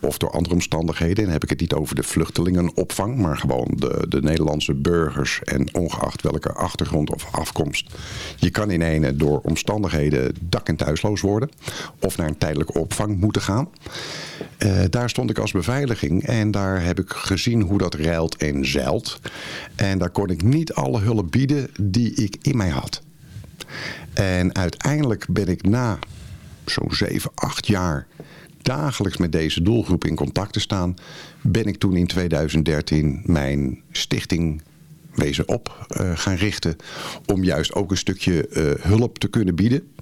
Of door andere omstandigheden. En heb ik het niet over de vluchtelingenopvang, maar gewoon de, de Nederlandse burgers en ongeacht welke achtergrond of afkomst. Je kan in ene door omstandigheden dak- en thuisloos worden. Of naar een tijdelijke opvang moeten gaan. Eh, daar stond ik als beveiliging en daar heb ik gezien hoe dat reilt en zeilt. En daar kon ik niet alle hulp bieden die ik in mij had. En uiteindelijk ben ik na zo'n 7, 8 jaar dagelijks met deze doelgroep in contact te staan, ben ik toen in 2013 mijn stichting wezen op eh, gaan richten om juist ook een stukje eh, hulp te kunnen bieden.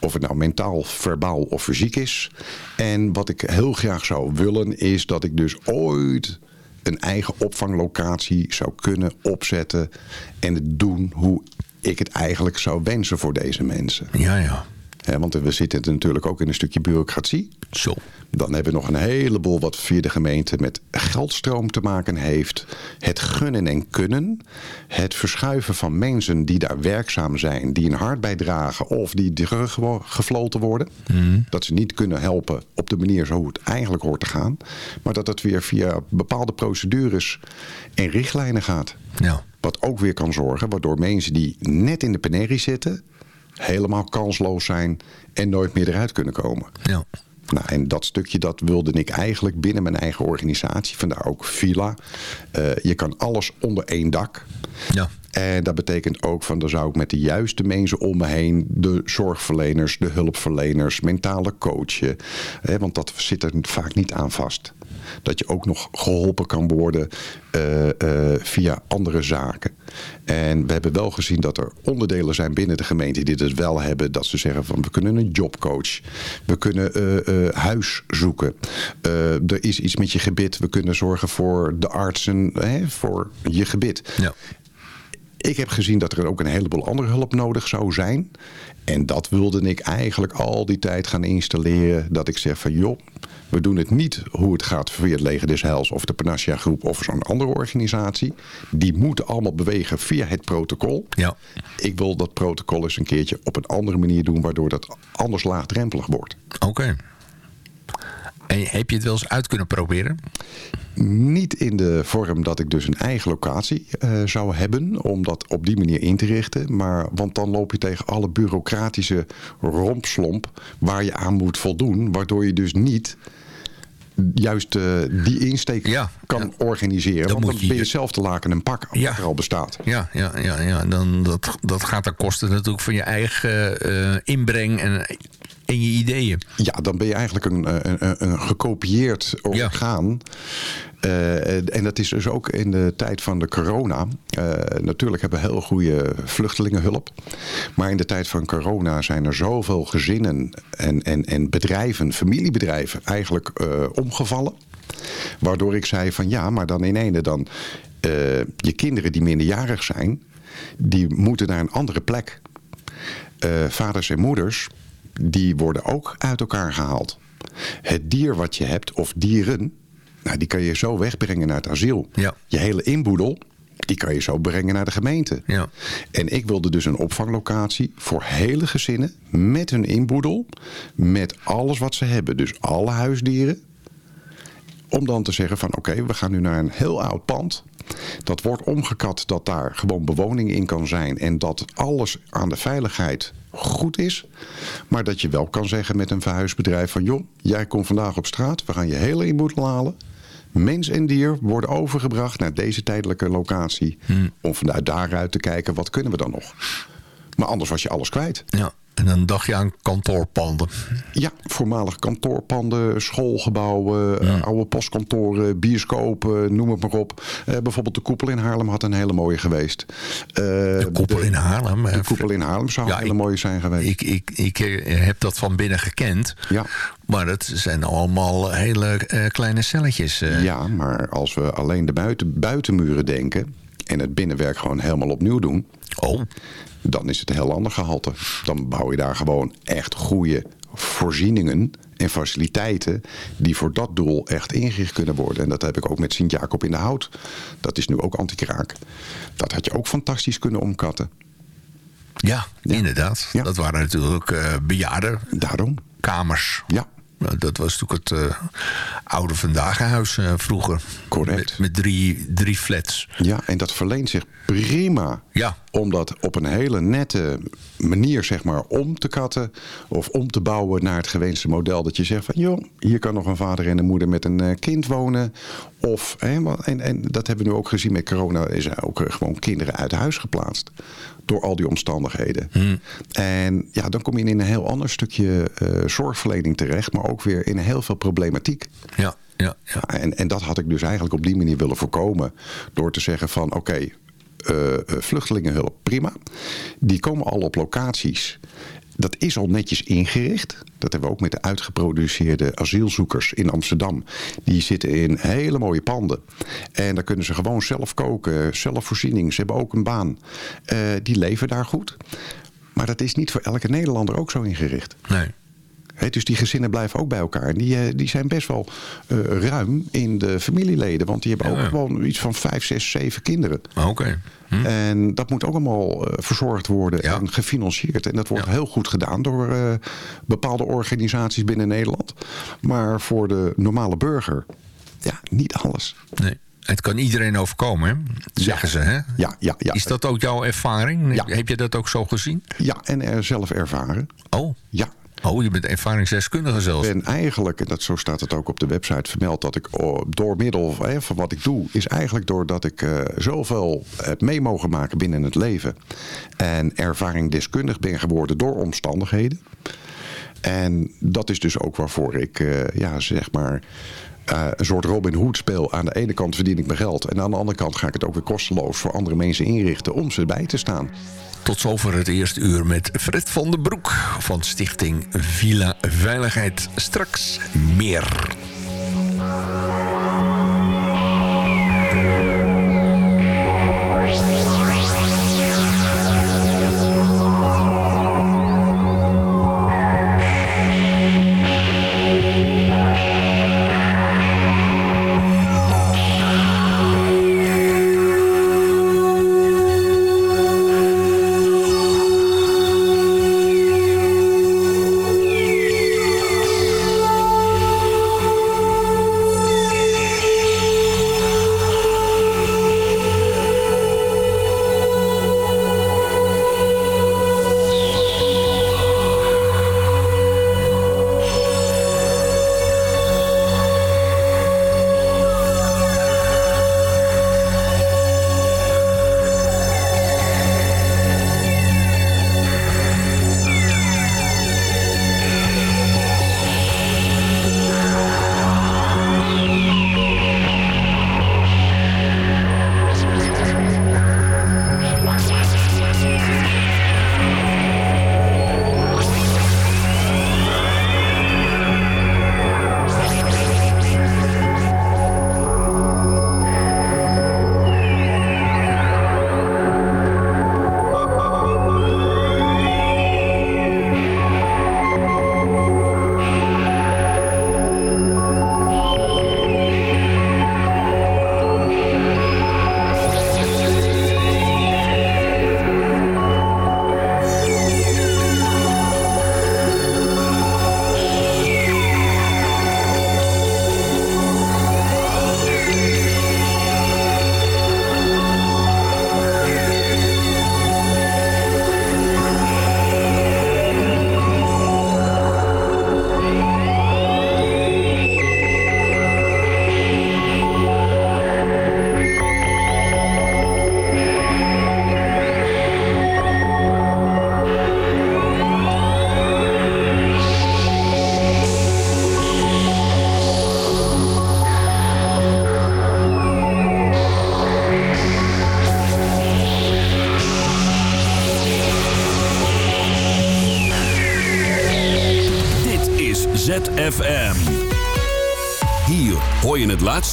Of het nou mentaal, verbaal of fysiek is. En wat ik heel graag zou willen is dat ik dus ooit een eigen opvanglocatie zou kunnen opzetten en het doen hoe ik het eigenlijk zou wensen voor deze mensen. Ja, ja. Want we zitten natuurlijk ook in een stukje bureaucratie. Zo. Dan hebben we nog een heleboel wat via de gemeente met geldstroom te maken heeft. Het gunnen en kunnen. Het verschuiven van mensen die daar werkzaam zijn. Die een hart bijdragen of die teruggefloten worden. Mhm. Dat ze niet kunnen helpen op de manier zo het eigenlijk hoort te gaan. Maar dat het weer via bepaalde procedures en richtlijnen gaat. Ja. Wat ook weer kan zorgen waardoor mensen die net in de penerie zitten... helemaal kansloos zijn en nooit meer eruit kunnen komen. Ja. Nou, en dat stukje dat wilde ik eigenlijk binnen mijn eigen organisatie. Vandaar ook Villa. Eh, je kan alles onder één dak. Ja. En dat betekent ook van, dan zou ik met de juiste mensen om me heen... de zorgverleners, de hulpverleners, mentale coachen... Hè, want dat zit er vaak niet aan vast. Dat je ook nog geholpen kan worden uh, uh, via andere zaken. En we hebben wel gezien dat er onderdelen zijn binnen de gemeente... die het wel hebben, dat ze zeggen van... we kunnen een jobcoach, we kunnen uh, huis zoeken... er is iets met je gebit, we kunnen zorgen voor de artsen... Hè, voor je gebit. Ja. Ik heb gezien dat er ook een heleboel andere hulp nodig zou zijn. En dat wilde ik eigenlijk al die tijd gaan installeren. Dat ik zeg van joh, we doen het niet hoe het gaat via het Leger des Heils... of de Panacea Groep of zo'n andere organisatie. Die moeten allemaal bewegen via het protocol. Ja. Ik wil dat protocol eens een keertje op een andere manier doen... waardoor dat anders laagdrempelig wordt. Oké. En heb je het wel eens uit kunnen proberen? Niet in de vorm dat ik dus een eigen locatie uh, zou hebben... om dat op die manier in te richten. Maar, want dan loop je tegen alle bureaucratische rompslomp... waar je aan moet voldoen. Waardoor je dus niet juist uh, die insteek ja, kan ja. organiseren. Dan want dan je ben je zelf te laken een pak Ja. wat er al bestaat. Ja, ja, ja, ja. Dan, dat, dat gaat ten koste natuurlijk van je eigen eh, inbreng en, en je ideeën. Ja, dan ben je eigenlijk een, eh, een, een, gekopieerd orgaan. Eh, en dat is dus ook in de tijd van de corona. Eh, natuurlijk hebben we heel goede vluchtelingenhulp. Maar in de tijd van corona zijn er zoveel gezinnen en, en, en bedrijven, familiebedrijven, eigenlijk omgevallen. Waardoor ik zei van ja, maar dan in ene dan je kinderen die minderjarig zijn, die moeten naar een andere plek. Vaders en moeders, die worden ook uit elkaar gehaald. Het dier wat je hebt, of dieren, nou, die kan je zo wegbrengen naar het asiel. Ja. Je hele inboedel, die kan je zo brengen naar de gemeente. Ja. En ik wilde dus een opvanglocatie voor hele gezinnen met hun inboedel, met alles wat ze hebben. Dus alle huisdieren. Om dan te zeggen van oké, we gaan nu naar een heel oud pand. Dat wordt omgekat dat daar gewoon bewoning in kan zijn. En dat alles aan de veiligheid goed is. Maar dat je wel kan zeggen met een verhuisbedrijf van... joh, jij komt vandaag op straat, we gaan je hele inboedel halen. Mens en dier worden overgebracht naar deze tijdelijke locatie. Om vanuit daaruit te kijken, wat kunnen we dan nog? Maar anders was je alles kwijt. ja. En dan dacht je aan kantoorpanden. Ja, voormalig kantoorpanden, schoolgebouwen, eh, oude postkantoren, bioscopen, noem het maar op. Eh, bijvoorbeeld de koepel in Haarlem had een hele mooie geweest. Eh, De koepel in Haarlem. De koepel in Haarlem zou Ja, een hele ik- mooie zijn geweest. Ik, ik, ik heb dat van binnen gekend. Ja. Maar het zijn allemaal hele kleine celletjes. Ja, maar als we alleen de buiten, buitenmuren denken... en het binnenwerk gewoon helemaal opnieuw doen... Oh, dan is het een heel ander gehalte. Dan bouw je daar gewoon echt goede voorzieningen en faciliteiten... die voor dat doel echt ingericht kunnen worden. En dat heb ik ook met Sint-Jacob in de Hout. Dat is nu ook antikraak. Dat had je ook fantastisch kunnen omkatten. ja, inderdaad. Ja. Dat waren natuurlijk eh bejaarden, Daarom, kamers. ja. Nou, Dat was natuurlijk het eh, oude vandaaghuis eh vroeger. Correct. Met, met drie, drie flats. Ja, en dat verleent zich prima Ja. Om dat op een hele nette manier zeg maar, om te katten of om te bouwen naar het gewenste model. Dat je zegt van, joh, hier kan nog een vader en een moeder met een eh, kind wonen. Of, hè, en, en dat hebben we nu ook gezien met corona, is er ook eh, gewoon kinderen uit huis geplaatst. Door al die omstandigheden. En ja, dan kom je in een heel ander stukje eh, zorgverlening terecht, maar ook weer in heel veel problematiek. Ja, ja, ja. Ja, en, en dat had ik dus eigenlijk op die manier willen voorkomen. Door te zeggen van oké, vluchtelingenhulp, prima. Die komen al op locaties. Dat is al netjes ingericht. Dat hebben we ook met de uitgeproduceerde asielzoekers in Amsterdam. Die zitten in hele mooie panden. En daar kunnen ze gewoon zelf koken, zelf voorziening. Ze hebben ook een baan. Eh, die leven daar goed. Maar dat is niet voor elke Nederlander ook zo ingericht. Nee. Dus die gezinnen blijven ook bij elkaar. En die, eh, die zijn best wel uh, ruim in de familieleden. Want die hebben ook gewoon iets van vijf, zes, zeven kinderen. Oké. Hm. En dat moet ook allemaal uh, verzorgd worden en gefinancierd. En dat wordt heel goed gedaan door bepaalde organisaties binnen Nederland. Maar voor de normale burger, ja, niet alles. Nee. Het kan iedereen overkomen, hè? zeggen ze. Hè? Ja, ja, ja. Is dat ook jouw ervaring? Ja. Heb je dat ook zo gezien? Ja, en er zelf ervaren. Oh. Ja. Oh, je bent ervaringsdeskundige zelfs. Ik ben eigenlijk, en dat, zo staat het ook op de website vermeld... dat ik oh, door middel van wat ik doe... is eigenlijk doordat ik uh, zoveel heb mee mogen maken binnen het leven... en ervaringdeskundig ben geworden door omstandigheden. En dat is dus ook waarvoor ik, uh, ja, zeg maar een soort Robin Hood speel. Aan de ene kant verdien ik mijn geld. En aan de andere kant ga ik het ook weer kosteloos voor andere mensen inrichten om ze bij te staan. Tot zover het eerste uur met Fred van den Broek van Stichting Villa Veiligheid. Straks meer.